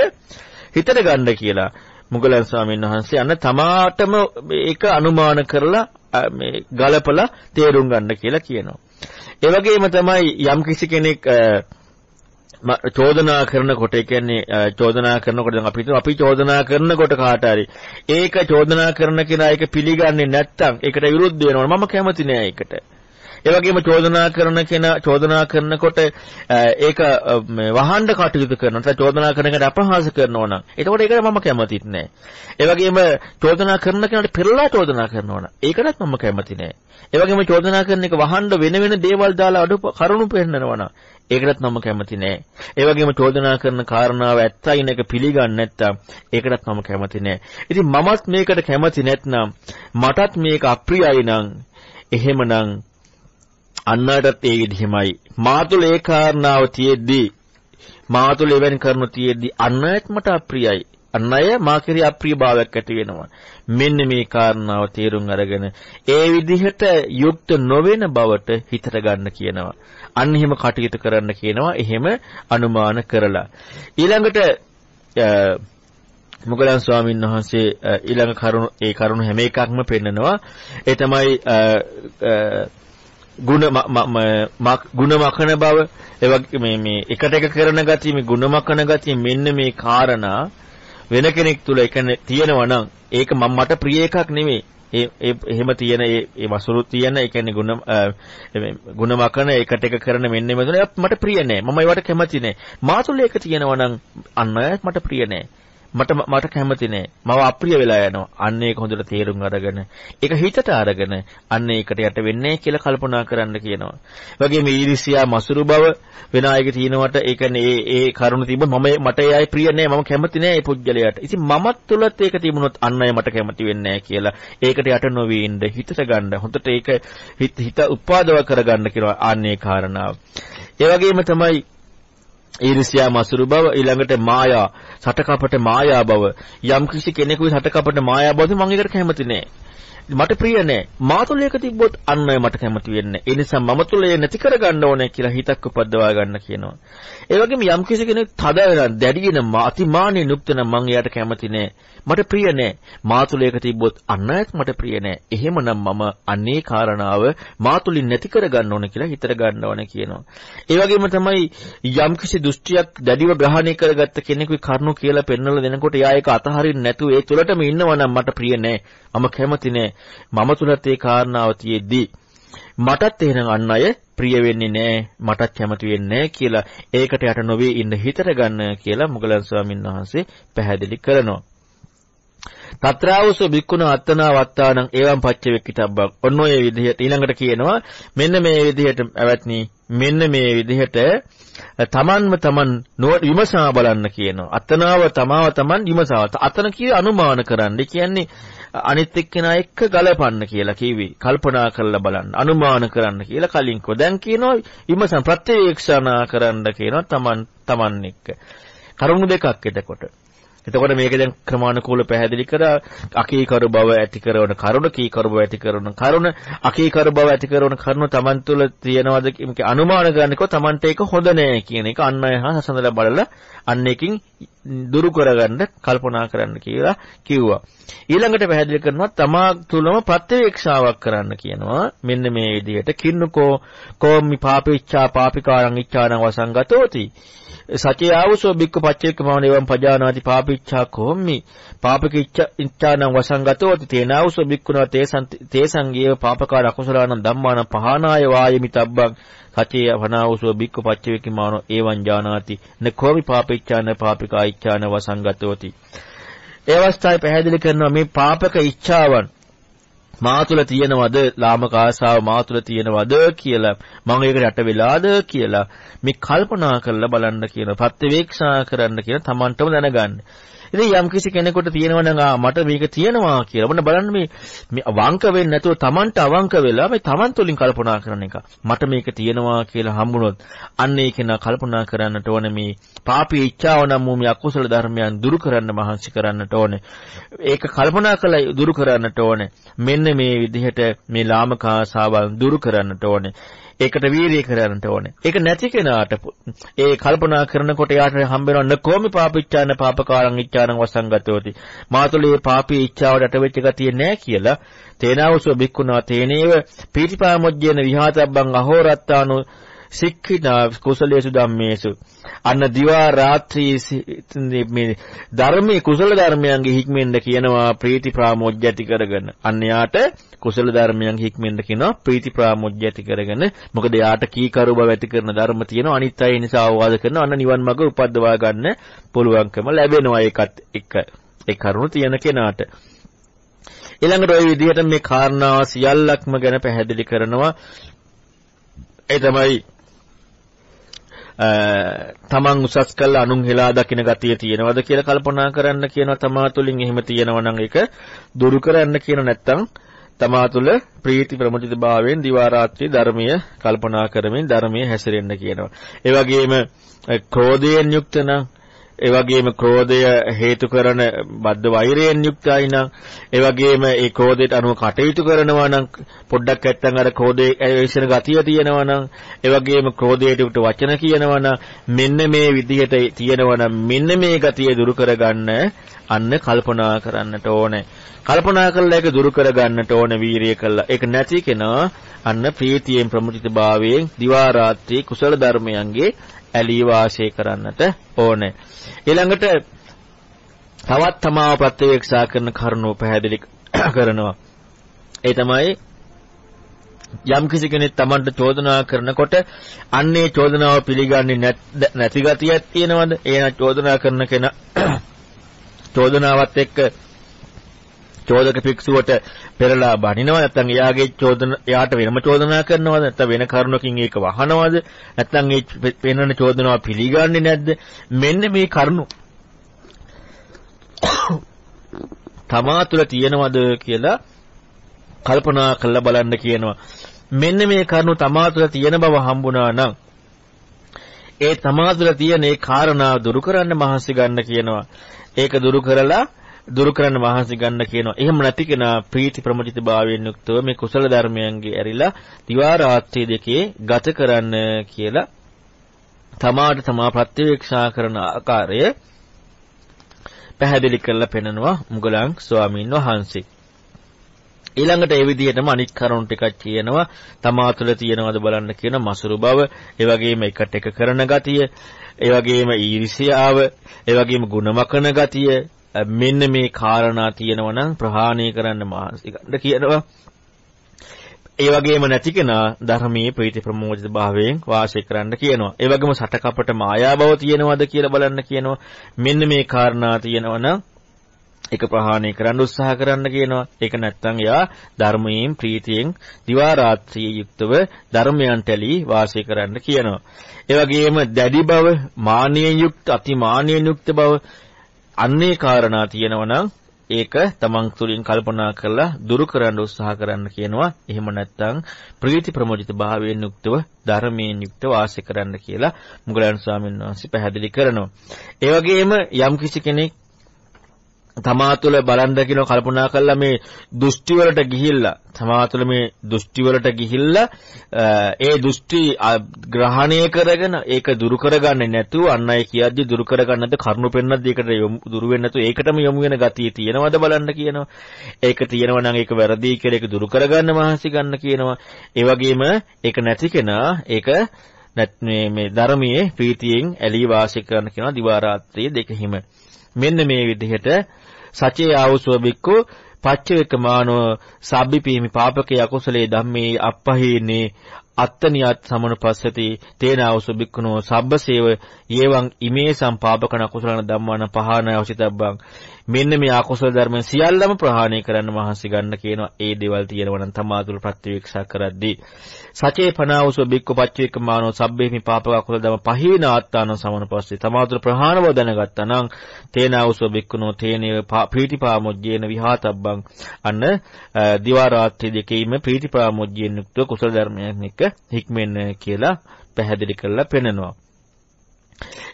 Speaker 2: හිතට ගන්න කියලා. මුගලන් ස්වාමීන් වහන්සේ අන්න තමාටම ඒක අනුමාන කරලා මේ ගලපලා තේරුම් ගන්න කියලා කියනවා. ඒ වගේම තමයි යම් කිසි කෙනෙක් චෝදනා කරනකොට ඒ කියන්නේ චෝදනා කරනකොට දැන් අපි හිතමු අපි චෝදනා කරනකොට කාට හරි ඒක චෝදනා කරන කෙනා ඒක පිළිගන්නේ නැත්තම් ඒකට විරුද්ධ වෙනවා මම කැමති නෑ ඒකට. ඒ වගේම චෝදනා කරන කෙනා චෝදනා කරනකොට ඒක වහන්න කටයුතු කරනවා. නැත්නම් චෝදනා කරන කෙනාට අපහාස කරනවා නම් එතකොට ඒකට මම කැමතිත් නෑ. ඒ වගේම චෝදනා කරන කෙනාට පෙරලා චෝදනා කරනවා නම් ඒකටත් මම කැමති නෑ. ඒ වගේම චෝදනා කරන එක වහන්න වෙන වෙන දේවල් දාලා අඩු කරුණු පෙන්නනවා නම් ඒකටත් මම කැමති නෑ. ඒ වගේම චෝදනා කරන කාරණාව ඇත්තයි නේක පිළිගන්නේ නැත්තම් ඒකටත් මම කැමති නෑ. ඉතින් මමත් මේකට කැමති නැත්නම් මටත් මේක අප්‍රියයි නම් එහෙමනම් අන්නටත් ඒ විදිහමයි. මාතුල ඒ කාරණාව තියෙද්දී මාතුල එවැනි කරුණු තියෙද්දී අන්නයත් මට අප්‍රියයි. අන්නය මා කෙරෙහි අප්‍රියභාවයක් ඇති වෙනවා. මෙන්න මේ කාරණාව තේරුම් අරගෙන ඒ විදිහට යුක්ත නොවන බවට හිතට ගන්න කියනවා. අන්න එහෙම කටයුතු කරන්න කියනවා. එහෙම අනුමාන කරලා. ඊළඟට මොගලන් ස්වාමීන් වහන්සේ ඊළඟ කරුණු ඒ කරුණු හැම එකක්ම පෙන්නනවා. ඒ තමයි ගුණ ගුණ මකන බව ඒ මේ මේ එකට එක කරන ගතිය මේ ගුණ මකන ගතිය මෙන්න මේ කාරණා වෙන කෙනෙක් තුල එකන තියෙනවා නම් ඒක මම මට ප්‍රිය එකක් නෙමෙයි. ඒ එහෙම තියෙන ඒ ඒ වසුරු තියෙන ඒ කියන්නේ ಗುಣ ಗುಣ මකන එකට එක කරන මෙන්න මේ මට ප්‍රිය නෑ. මම ඒවට කැමති නෑ. මාතුල එක තියෙනවා නම් අන්න මට ප්‍රිය නෑ. මට මට කැමති නෑ. මම අප්‍රිය වෙලා යනවා. අන්න ඒක හොඳට තේරුම් අරගෙන ඒක හිතට අරගෙන අන්න ඒකට යට වෙන්නේ කියලා කල්පනා කරන්න කියනවා. වගේම ඊර්ෂ්‍යා මසුරු බව වෙන අයගේ තියෙනවට ඒ කියන්නේ ඒ ඒ කරුණ තිබ්බ මම මට ඒ අය ප්‍රිය නෑ. මම කැමති නෑ ඒ පුජ්‍යලයට. ඉතින් මමත් තුලත් ඒක තිබුණොත් අන්න අය මට කැමති වෙන්නේ නෑ කියලා. ඒකට යට නොවී ඉන්න හිතට ගන්න. හොඳට ඒක හිත උපාදව කරගන්න කියනවා ආන්නේ කාරණාව. ඒ වගේම තමයි ඊර්ෂ්‍යා මසුරු බව ඊළඟට මායා සටකපට මායා බව. යම් කිසි කෙනෙකුගේ සටකපට මායා බවද මම ඒකට කැමති නෑ. මට ප්‍රිය නෑ. මා තුළ ඒක තිබ්බොත් අන්න මට කැමති වෙන්නේ ඒ නිසා මම තුළ ඒ නැති කරගන්න ඕනේ කියලා හිතක් උපද්දවා ගන්න කියනවා. ඒ වගේම යම් කිසි කෙනෙක් තද වෙන දැඩි වෙන අතිමානිය නුක්ත නම් මම එයාට කැමති නෑ. මට ප්‍රිය නෑ. මා තුළ ඒක තිබ්බොත් අන්න මට ප්‍රිය නෑ. එහෙමනම් මම අන්නේ කාරණාව මා තුළින් නැති කරගන්න ඕනේ කියලා හිතර ගන්න ඕනේ කියනවා. ඒ වගේම තමයි යම් කිසි දෘෂ්ටියක් දැඩිව ග්‍රහණය කරගත්ත කෙනෙකුගේ කරුණු කියලා පෙන්වලා දෙනකොට එයා ඒක අතහරින්න නැතුව ඒ තුළටම ඉන්නවා නම් මට ප්‍රිය නෑ. මම කැමති නෑ. මම තුලත් ඒ කාරණාව තියෙද්දි මටත් එහෙනම් අන් අය ප්‍රිය වෙන්නේ නැහැ මටත් කැමති වෙන්නේ නැහැ කියලා ඒකට යට නොවේ ඉන්න හිතට ගන්න කියලා මුගලන් ස්වාමීන් වහන්සේ පැහැදිලි කරනවා. තත්‍රාවස බික්කුණ අත්තනා වත්තානං ඒවම් පච්චවෙක්කිතබ්බක්. ඔන්න ඔය විදිහට ඊළඟට කියනවා මෙන්න මේ විදිහට ඇවත්නි මෙන්න මේ විදිහට තමන්ම තමන් විමසා බලන්න කියනවා. අතනාව තමාව තමන් විමසාව. අතන කිය අනුමාන කරන්න. කියන්නේ අනිත් එක්කෙනා එක්ක ගලපන්න කියලා කිව්වේ. කල්පනා කරලා බලන්න. අනුමාන කරන්න කියලා කලින් කෝ. දැන් කියනවා විමසන් ප්‍රත්‍යක්ෂණා කරන්න කියනවා තමන් තමන් එක්ක. කරුණු දෙකක් එතකොට. එතකොට මේක දැන් ක්‍රමානුකූල පැහැදිලි කර අකීකරු බව ඇති කරන කරුණ කීකරු බව ඇති කරන කරුණ අකීකරු බව ඇති කරන කරුණ Taman තුල තියනවාද මේක අනුමාන කරන්නකෝ Tamanට ඒක හොඳ නෑ කියන එක අන් අය හා සසඳලා බලලා අන්න එකකින් දුරු කරගන්න කල්පනා කරන්න කියලා කිව්වා. ඊළඟට පැහැදිලි කරනවා තමා තුලම ප්‍රත්‍යවේක්ෂාවක් කරන්න කියනවා. මෙන්න මේ විදිහට කින්නකෝ කෝම්මි පාපිච්ඡා පාපිකාරං ඉච්ඡානං වසංගතෝති. සචේ ආවසෝ බික්ක පච්චේකමව නේවම් පජානාති පාපිච්ඡා කෝම්මි පාපක ඉච්ඡානං වසංගතෝති තේනාවසෝ බික්කුණා තේසං තේසං ගේව පාපකාර අකුසලානං ධම්මාන පහනාය වායමි තබ්බං සචේ වනාවසෝ බික්ක පච්චේකමව ඒවං ජානාති න කෝමි පාපිච්ඡාන පාපිකා ඉච්ඡාන වසංගතෝති ඒ අවස්ථාවේ පැහැදිලි කරනවා මේ පාපක ඉච්ඡාවන් මා තුළ තියෙනවද ලාමක ආසාව මා තුළ තියෙනවද කියලා මම ඒකට යට වෙලාද කියලා මේ කල්පනා කරලා බලන්න කියන ප්‍රත්‍යවේක්ෂා කරන්න කියන තමන්ටම දැනගන්න. ඉතින් යම් කිසි කෙනෙකුට තියෙනවා නම් ආ මට මේක තියෙනවා කියලා. මොන බලන්න මේ මේ අවංක වෙන්නේ නැතුව Tamanට අවංක වෙලා මේ Taman තුලින් කල්පනා කරන එක. මට මේක තියෙනවා කියලා හම්බුනොත් අන්න ඒක නා කල්පනා කරන්නට ඕනේ මේ පාපී ඉච්ඡාව නම් වූ මේ අකුසල ධර්මයන් දුරු කරන්න මහන්සි කරන්නට ඕනේ. ඒක කල්පනා කළා දුරු කරන්නට ඕනේ. මෙන්න මේ විදිහට මේ ලාමක ආසාවල් දුරු කරන්නට ඕනේ. ඒකට වීරිය කරන්නට ඕනේ. ඒක නැති කෙනාට ඒ කල්පනා කරනකොට යාට හම්බ වෙනව නකොමි පාපිච්ඡාන පාපකාරං ඉච්ඡානං වසංගතෝති. මාතුලේ පාපී ඉච්ඡාවට අටවෙච්ච ගතිය නැහැ කියලා තේනාවසෝ බික්කුණා තේනේව පීතිපාමොජ්ජේන විහාතබ්බං අහෝරත්තානු සික්ඛිනා කුසලේසු ධම්මේසු අන්න දිවා රාත්‍රී මේ ධර්මයේ කුසල ධර්මයන්ගේ හික්මෙන්ද කියනවා ප්‍රීති ප්‍රාමෝජ්‍ය ඇති කරගෙන. අන්න යාට කුසල ධර්මයන් හික්මෙන්ද කියනවා ප්‍රීති ප්‍රාමෝජ්‍ය ඇති කරගෙන. මොකද යාට කීකරු බව ඇති කරන ධර්ම තියෙනවා. අනිත් අය නිසා අවවාද කරනවා. අන්න නිවන් මඟ උපද්දවා ගන්න පුළුවන්කම ලැබෙනවා ඒකත් එක. ඒ කරුණු තියෙන කෙනාට. ඊළඟට ওই විදිහට මේ කාරණා සියල්ලක්ම ගැන පැහැදිලි කරනවා. ඒ තමයි තමන් උසස් කළ අනුන් හෙලා දකින ගතිය තියෙනවද කියලා කල්පනා කරන්න කියනවා තමා තුළින් එහෙම තියෙනවා නම් ඒක දුරු කරන්න කියන නැත්තම් තමා තුළ ප්‍රීති ප්‍රමුදිත භාවයෙන් දිවා රාත්‍රී ධර්මීය කල්පනා කරමින් ධර්මීය හැසිරෙන්න කියනවා. ඒ වගේම ක්‍රෝධයෙන් යුක්ත නම් ඒ වගේම ක්‍රෝධය හේතු කරන බද්ධ වෛරයෙන් යුක්තයි නම් ඒ වගේම ඒ ක්‍රෝධයට අනුව කටයුතු කරනවා නම් පොඩ්ඩක් නැත්තම් අර ක්‍රෝධයේ ඇවිස්සෙන ගතිය තියෙනවා නම් ඒ වගේම ක්‍රෝධයට උට වචන කියනවා නම් මෙන්න මේ විදිහට තියෙනවා නම් මෙන්න මේ ගතිය දුරු කරගන්න අන්න කල්පනා කරන්නට ඕනේ. කල්පනා කරලා ඒක දුරු කරගන්නට ඕනේ වීරිය කළා ඒක නැති කෙනා අන්න ප්‍රීතියෙන් ප්‍රමුදිතභාවයෙන් දිවා රාත්‍රී කුසල ධර්මයන්ගේ ඇලී වාසය කරන්නට ඕනේ. ඊළඟට තවත් තමාව ප්‍රත්‍යක්ෂා කරන කරුණු පැහැදිලි කරනවා. ඒ තමයි යම් කිසි කෙනෙක් Tamanට චෝදනා කරනකොට අන්නේ චෝදනාව පිළිගන්නේ නැති ගතියක් තියෙනවද? එන චෝදනා කරන කෙනා චෝදනාවත් එක්ක චෝදක භික්ෂුවට පෙරලා බනිනවද නැත්නම් එයාගේ චෝදන එයාට වෙනම චෝදනා කරනවද? නැත්නම් වෙන කරුණකින් ඒක වහනවද? නැත්නම් ඒ වෙනන චෝදනාව පිළිගන්නේ නැද්ද? මෙන්න මේ කරුණු තමා තුළ තියෙනවද කියලා කල්පනා කරලා බලන්න කියනවා. මෙන්න මේ කරුණු තමා තුළ තියෙන බව හම්බුණා නම් ඒ තමා තුළ තියෙන ඒ කාරණා දුරු කරන්න මහන්සි ගන්න කියනවා. ඒක දුරු කරලා දුරු කරන්න මහන්සි ගන්න කියනවා. එහෙම නැති කෙනා ප්‍රීති ප්‍රමුජිත භාවයෙන් යුක්තව මේ කුසල ධර්මයන්ගේ ඇරිලා දිවා රාත්‍රී දෙකේ ගත කරන්න කියලා තමාට තමා ප්‍රත්‍යවේක්ෂා කරන ආකාරය පැහැදිලි කරලා පෙන්නනවා මුගලන් ස්වාමීන් වහන්සේ. ඊළඟට ඒ විදිහටම අනිත් කරුණු ටිකක් කියනවා තමා තුළ තියෙනවද බලන්න කියන මසුරු බව, ඒ වගේම එකට එක කරන ගතිය, ඒ වගේම ඊර්ෂ්‍යාව, ඒ වගේම ಗುಣමකන ගතිය, මෙන්න මේ කාරණා තියෙනවා නම් ප්‍රහාණය කරන්න මහන්සි ගන්න කියනවා. ඒ වගේම නැති කෙනා ධර්මයේ ප්‍රීති ප්‍රමෝදිත භාවයෙන් වාසය කරන්න කියනවා. ඒ වගේම සටකපට මායාබව තියෙනවද කියලා බලන්න කියනවා. මෙන්න මේ කාරණා තියෙනවා නම් ඒක ප්‍රහාණය කරන්න උත්සාහ කරන්න කියනවා. ඒක නැත්තම් එයා ධර්මයෙන් ප්‍රීතියෙන් දිවා රාත්‍රියේ යුක්තව ධර්මයන්ට ඇලී වාසය කරන්න කියනවා. ඒ වගේම දැඩි බව, මානියෙන් යුක්ත, අතිමානියෙන් යුක්ත බව අන්නේ කාරණා තියෙනවා නම් ඒක තමන් තුළින් කල්පනා කරලා දුරු කරන්න උත්සාහ කරන්න කියනවා. එහෙම නැත්නම් ප්‍රීති ප්‍රමෝදිත භාවයෙන් යුක්තව ධර්මයෙන් යුක්ත වාසය කරන්න කියලා මුගලන් ස්වාමීන් වහන්සේ පැහැදිලි කරනවා. ඒ වගේම යම් කිසි කෙනෙක් තමා තුළ බලන් දකින්න කල්පනා කළා මේ දෘෂ්ටි වලට ගිහිල්ලා තමා තුළ මේ දෘෂ්ටි වලට ගිහිල්ලා ඒ දෘෂ්ටි ග්‍රහණය කරගෙන ඒක දුරු කරගන්නේ නැතුව අන් අය කියද්දි දුරු කරගන්නද කරුණු පෙන්නද්දි ඒකට දුරු වෙන්නේ නැතුව ඒකටම යොමු වෙන ගතිය තියෙනවද බලන්න කියනවා. ඒක තියෙනවා නම් ඒක වැරදි කියලා ඒක දුරු කරගන්න මහන්සි ගන්න කියනවා. ඒ වගේම ඒක නැති කෙනා ඒක මේ මේ ධර්මයේ ප්‍රීතියෙන් ඇලී වාසය කරන කෙනා දිවා රාත්‍රියේ දෙකෙහිම. මෙන්න මේ විදිහට සචේ ආවුසෝ බික්කෝ පච්චවේකමානෝ සබ්බිපීමි පාපකේ අකුසලේ ධම්මේ අප්පහීනේ අත්තනියත් සමනුපස්සති තේනාවසු බික්කුණෝ සබ්බසේව යේවං ඉමේ සම්පාපකන කුසලන ධම්මාන පහාන අවසිතබ්බං මෙන්න මේ අකුසල ධර්ම සියල්ලම ප්‍රහාණය කරන්න මහන්සි ගන්න කියනවා. ඒ දේවල් තියෙනවා නම් තමා තුළ ප්‍රතිවීක්ෂා කරද්දී. සචේ පනාවසු බික්කු පච්චේකමානෝ සබ්බේහි පාපක අකුසල ධර්ම පහීන ආත්තාන සමනුපස්සති තමා තුළ ප්‍රහාණව දැනගත්තා නම් තේනාවසු බික්කුණෝ තේනේ ප්‍රීතිපාමොජ්ජේන විහාතබ්බං. අන්න දිවා රාත්‍රී දෙකේම ප්‍රීතිපාමොජ්ජේන යුක්ත කුසල ධර්මයන් එක හික්මෙන්න කියලා පැහැදිලි කරලා පෙන්නනවා.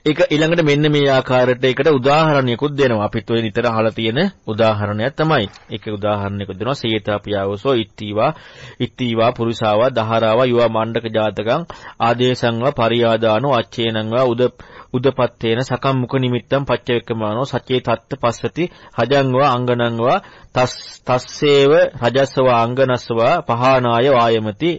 Speaker 2: ඒක ඊළඟට මෙන්න මේ ආකාරයට ඒකට උදාහරණයකුත් දෙනවා. අපිත් ඔය නිතර අහලා තියෙන උදාහරණයක් තමයි. ඒක උදාහරණයකුත් දෙනවා. සේතාපියාවසෝ ඉත්තීවා ඉත්තීවා පුරුසාවා දහරාවා යුවා මණ්ඩක ජාතකං ආදේශංවා පරියාදානෝ අච්චේනංවා උද උදපත්තේන සකම් මුඛ නිමිත්තම් පච්චවෙක්කමානෝ සචේ තත්ත පස්සති හජංවා අංගනංවා තස්සේව රජස්සවා අංගනස්සවා පහානාය වායමති.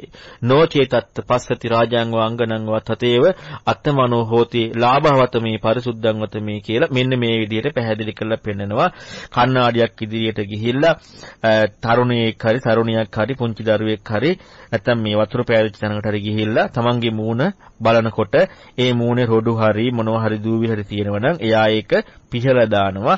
Speaker 2: නොචේතත්ත පස්සති රාජංවා අංගනංවා තතේව අත්තමනෝ හෝති ලාභවතමේ පරිසුද්ධංවතමේ කියලා මෙන්න මේ විදිහට පැහැදිලි කරලා පෙන්නනවා. කණ්ණාඩියක් ඉදිරියට ගිහිල්ලා තරුණයෙක් හරි තරුණියක් හරි පුංචි දරුවෙක් හරි නැත්තම් මේ වතුර පෑදිච්ච තැනකට හරි ගිහිල්ලා තමන්ගේ මූණ බලනකොට ඒ මූණේ රොඩු හරි මොනවා හරි දූවිලි හරි තියෙනවා නම් එයා ඒක පිහලා දානවා.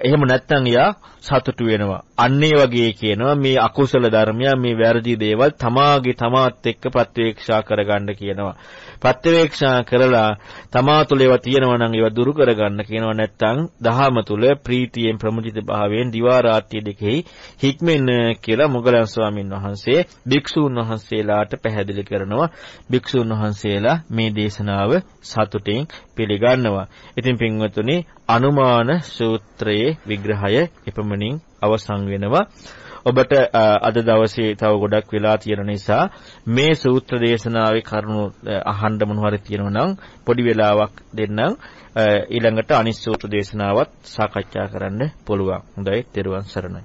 Speaker 2: එහෙම නැත්නම් එයා සතුටු වෙනවා. අන්න ඒ වගේ කියනවා මේ අකුසල ධර්මයන් මේ වැරදි දේවල් තමාගේ තමාත් එක්ක ප්‍රත්‍යක්ෂා කරගන්න කියනවා. ප්‍රත්‍යවේක්ෂා කරලා තමා තුළ ඒවා තියෙනවා නම් ඒවා දුරු කරගන්න කියනවා නැත්නම් දහම තුළ ප්‍රීතියෙන් ප්‍රමුජිත භාවයෙන් දිවා රාත්‍රී දෙකෙහි හික්මෙන්න කියලා මොගලන් ස්වාමින් වහන්සේ භික්ෂූන් වහන්සේලාට පැහැදිලි කරනවා භික්ෂූන් වහන්සේලා මේ දේශනාව සතුටින් පිළිගන්නවා. ඉතින් පින්වතුනි අනුමාන සූත්‍රයේ විග්‍රහය එපමණින් අවසන් වෙනවා. ඔබට අද දවසේ තව ගොඩක් වෙලා තියෙන නිසා මේ සූත්‍ර දේශනාවේ කරුණු අහන්න මොන හරි තියෙනවා නම් පොඩි වෙලාවක් දෙන්නම් ඊළඟට අනිත් සූත්‍ර දේශනාවත් සාකච්ඡා කරන්න පුළුවන්. හොඳයි, තෙරුවන් සරණයි.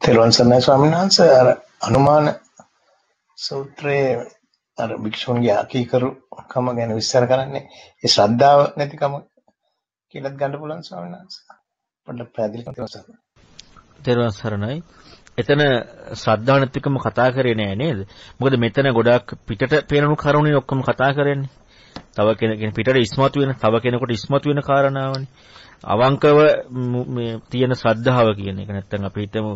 Speaker 3: තෙරුවන් සරණයි ස්වාමීන් වහන්සේ අර අනුමාන සූත්‍රයේ අර භික්ෂුන්ගේ අකීකරුකම ගැන විස්තර කරන්නේ ඒ ශ්‍රද්ධාව නැතිකම කියලාත් ගන්න පුළුවන් ස්වාමීන් වහන්සේ. පොඩ්ඩක් පැහැදිලි කරන්න.
Speaker 2: තෙරුවන් සරණයි. එතන ශ්‍රද්ධාව නැතිකම කතා කරේ නෑ නේද? මොකද මෙතන ගොඩාක් පිටට පේනු කරුණේ ඔක්කොම කතා කරන්නේ. තව කෙනෙක් පිටට ඉස්මතු වෙන, තව කෙනෙකුට ඉස්මතු වෙන කාරණාවනේ. අවංකව මේ තියෙන ශ්‍රද්ධාව කියන එක නැත්තම් අපි හිතමු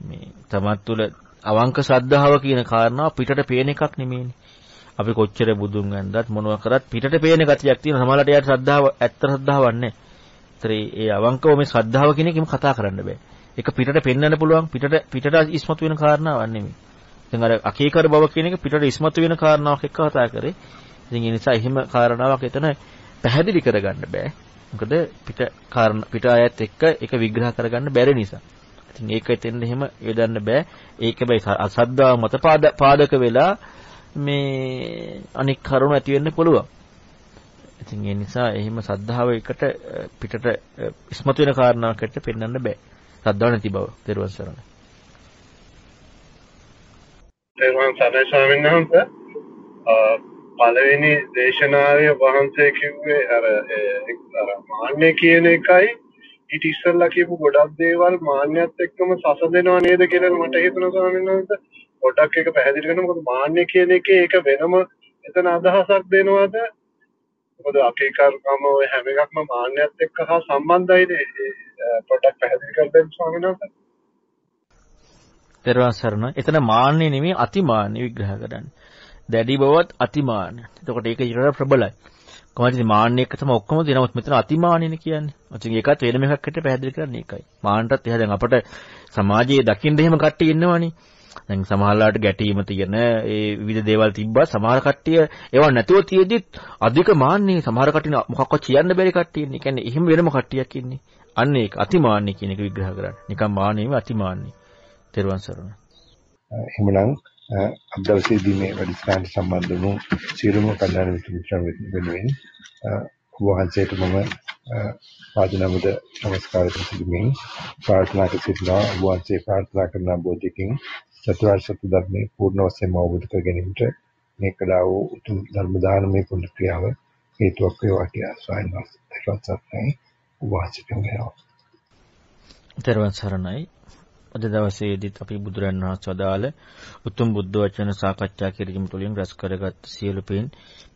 Speaker 2: මේ තමත් තුළ අවංක ශ්‍රද්ධාව කියන කාරණාව පිටට පේන එකක් නෙමෙයිනේ. අපි කොච්චර බුදුන් වැන්දත් මොනවා කරත් පිටට පේන ගතියක් තියෙන සමහරවිට එයාට ශ්‍රද්ධාව ඇත්ත ශ්‍රද්ධාවක් නැහැ. ඒතර ඒ අවංකව මේ ශ්‍රද්ධාව කියන එකෙම කතා කරන්න බෑ. ඒක පිටට පෙන්වන්න පුළුවන් පිටට පිටට ඉස්මතු වෙන කාරණාවක් නෙමෙයි. ඉතින් අර අකීකර බව කියන එක පිටට ඉස්මතු වෙන කාරණාවක් එක්ක කතා කරේ. ඉතින් ඒ නිසා එහෙම කාරණාවක් එතන පැහැදිලි කරගන්න බෑ. මොකද පිට කාරණා පිට ආයත් එක්ක ඒක විග්‍රහ කරගන්න බැරි නිසා. ඉතින් ඒක එතෙන් එහෙම යොදන්න බෑ. ඒක බයි අසද්දාව මත පාදක වෙලා මේ අනික් කරුණු ඇති වෙන්න පුළුවන්. ඉතින් ඒ නිසා එහෙම සද්ධාව එකට පිටට ඉස්මතු වෙන කාරණාවකට පෙන්වන්න බෑ. සද්ධාව නැති බව තෙරුවන් සරණයි.
Speaker 4: තෙරුවන් සරණයි ස්වාමීන් වහන්සේ. පළවෙනි දේශනාවේ වහන්සේ කිව්වේ අර අර මාන්නේ කියන එකයි ඊට ඉස්සෙල්ලා කියපු ගොඩක් දේවල් මාන්නයත් එක්කම සසඳෙනව නේද කියලා මට හිතුණා ස්වාමීන් වහන්සේ. පොඩ්ඩක් ඒක පැහැදිලි කරන්න මොකද මාන්නේ කියන එකේ ඒක වෙනම එතන අදහසක් දෙනවද මොකද අකීකර්කම ඔය හැම එකක්ම මාන්නයත් එක්ක හා සම්බන්ධයිනේ පොඩ්ඩක් පැහැදිලි කර දෙන්න ස්වාමීන් වහන්සේ
Speaker 2: තෙරුවන් සරණ. එතන මාන්නේ නෙමෙයි අතිමාන්නේ විග්‍රහ කරන්නේ. දැඩි බවත් අතිමාන. එතකොට ඒක ඊට ප්‍රබලයි. කොහොමද මාන්නේ එක තමයි ඔක්කොම දෙනවත් මෙතන අතිමානිනේ කියන්නේ. ඔච්චින් ඒකත් වෙනම එකක් හිට පැහැදිලි කරන්නේ ඒකයි. මාන්නටත් එහා දැන් අපට සමාජයේ දකින්න එහෙම කට්ටිය ඉන්නවනේ. දැන් සමහරලාට ගැටීම තියෙන ඒ විවිධ දේවල් තිබ්බා සමහර කට්ටිය ඒවා නැතුව තියෙද්දිත් අධික මාන්නේ සමහර කට්ටිය මොකක්වත් කියන්න බැරි කට්ටිය ඉන්නේ. කියන්නේ එහෙම වෙනම කට්ටියක් ඉන්නේ. අන්න ඒක අතිමාන්නේ කියන එක විග්‍රහ කරන්නේ. නිකන් මාන්නේ අතිමාන්නේ. තෙරුවන් සරණයි.
Speaker 5: එහෙමනම් අද දවසේදී මේ වැඩසටහනට සම්බන්ධ වුණු සියලුම කණ්ඩායම් මිත්‍රයන් වෙනුවෙන් වහන්සේට මම පාදනමද නමස්කාර කරමින් ප්‍රාර්ථනා කරනවා වහන්සේ ප්‍රාර්ථනා කරන බෝධිකින් චතුරාර්ය සත්‍ය ධර්මයේ පූර්ණ වශයෙන්ම අවබෝධ කර ගැනීමට මේ කලාව උතුම් ධර්ම දානමය පුණ්‍ය ක්‍රියාව හේතුවක් වේවා කියලා ස්වාමීන් වහන්සේ. වහන්සේ
Speaker 2: තෙරුවන් සරණයි. අද දවසේදීත් අපි බුදුරන් වහන්සේ වදාළ උතුම් බුද්ධ වචන සාකච්ඡා කිරීම තුළින් රැස් කරගත් සියලු පින්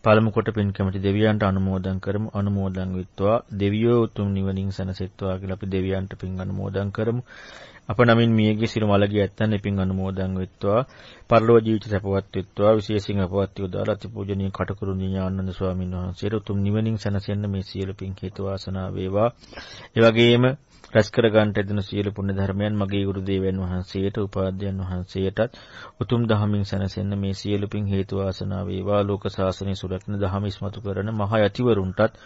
Speaker 2: පළමු කොට පින් කැමති දෙවියන්ට අනුමෝදන් කරමු. අනුමෝදන් වෙත්වා. දෙවියෝ උතුම් නිවනින් සැනසෙත්වා කියලා අපි දෙවියන්ට පින් අනුමෝදන් කරමු. අප නමින් මියගේ සිරු මළගිය ඇත්තන් පින් අනුමෝදන් වෙත්වා. පරලෝක ජීවිත සැපවත් වෙත්වා. විශේෂයෙන් අපවත් යොදාලා අතිපූජනීය කටුකුරුනි ඥානන්ද ස්වාමීන් වහන්සේට උතුම් නිවනින් සැනසෙන්න මේ සියලු පින් හේතු වාසනා වේවා. ඒ වගේම රැස් කර ගන්නට දෙන සියලු පුණ්‍ය ධර්මයන් මගේ ගුරු දේවයන් වහන්සේට උපාධ්‍යයන් වහන්සේටත් උතුම් දහමින් සැනසෙන්න මේ සියලු පින් හේතු වාසනා වේවා. ලෝක ශාසනය සුරකින්න දහම ඉස්මතු කරන මහා යතිවරුන්ටත්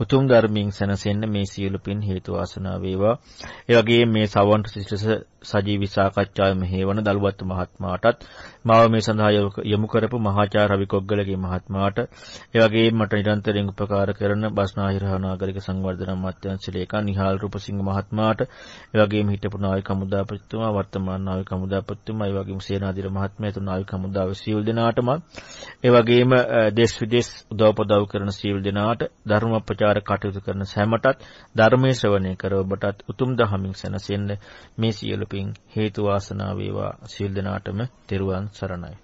Speaker 2: උතුම් ධර්මයෙන් සැනසෙන්න මේ සියලු පින් හේතු වාසනා වේවා. ඒ වගේම මේ සවන්ත සිස්ටර්ස් සජීවී සාකච්ඡාවේ මෙහෙවන දලුවත් මහත්මයාටත් මාව මේ සඳහා යොමු කරපු මහාචාර්ය රවි කොග්ගලගේ මහත්මයාට ඒ වගේම මට නිරන්තරයෙන් උපකාර කරන බස්නාහිර නාගරික සංවර්ධන අමාත්‍යාංශ ලේකම් නිහාල් රූපසිංහ මහත්මයාට ඒ වගේම හිටපු නාවික හමුදාපතිතුමා වර්තමාන නාවික හමුදාපතිතුමා ඒ වගේම සේනාධිර මහත්මයා තුන් නාවික හමුදාවේ සියලු දෙනාටම ඒ වගේම දේශ විදේශ උදව්පදව් කරන සියලු දෙනාට ධර්ම ප්‍රචාර කටයුතු කරන සෑමටත් ධර්මයේ ශ්‍රවණය කර ඔබටත් උතුම් දහමින් සැනසෙන්න මේ සියලු පින් හේතු වාසනා වේවා. සියලු දෙනාටම තෙරුවන් සරණයි.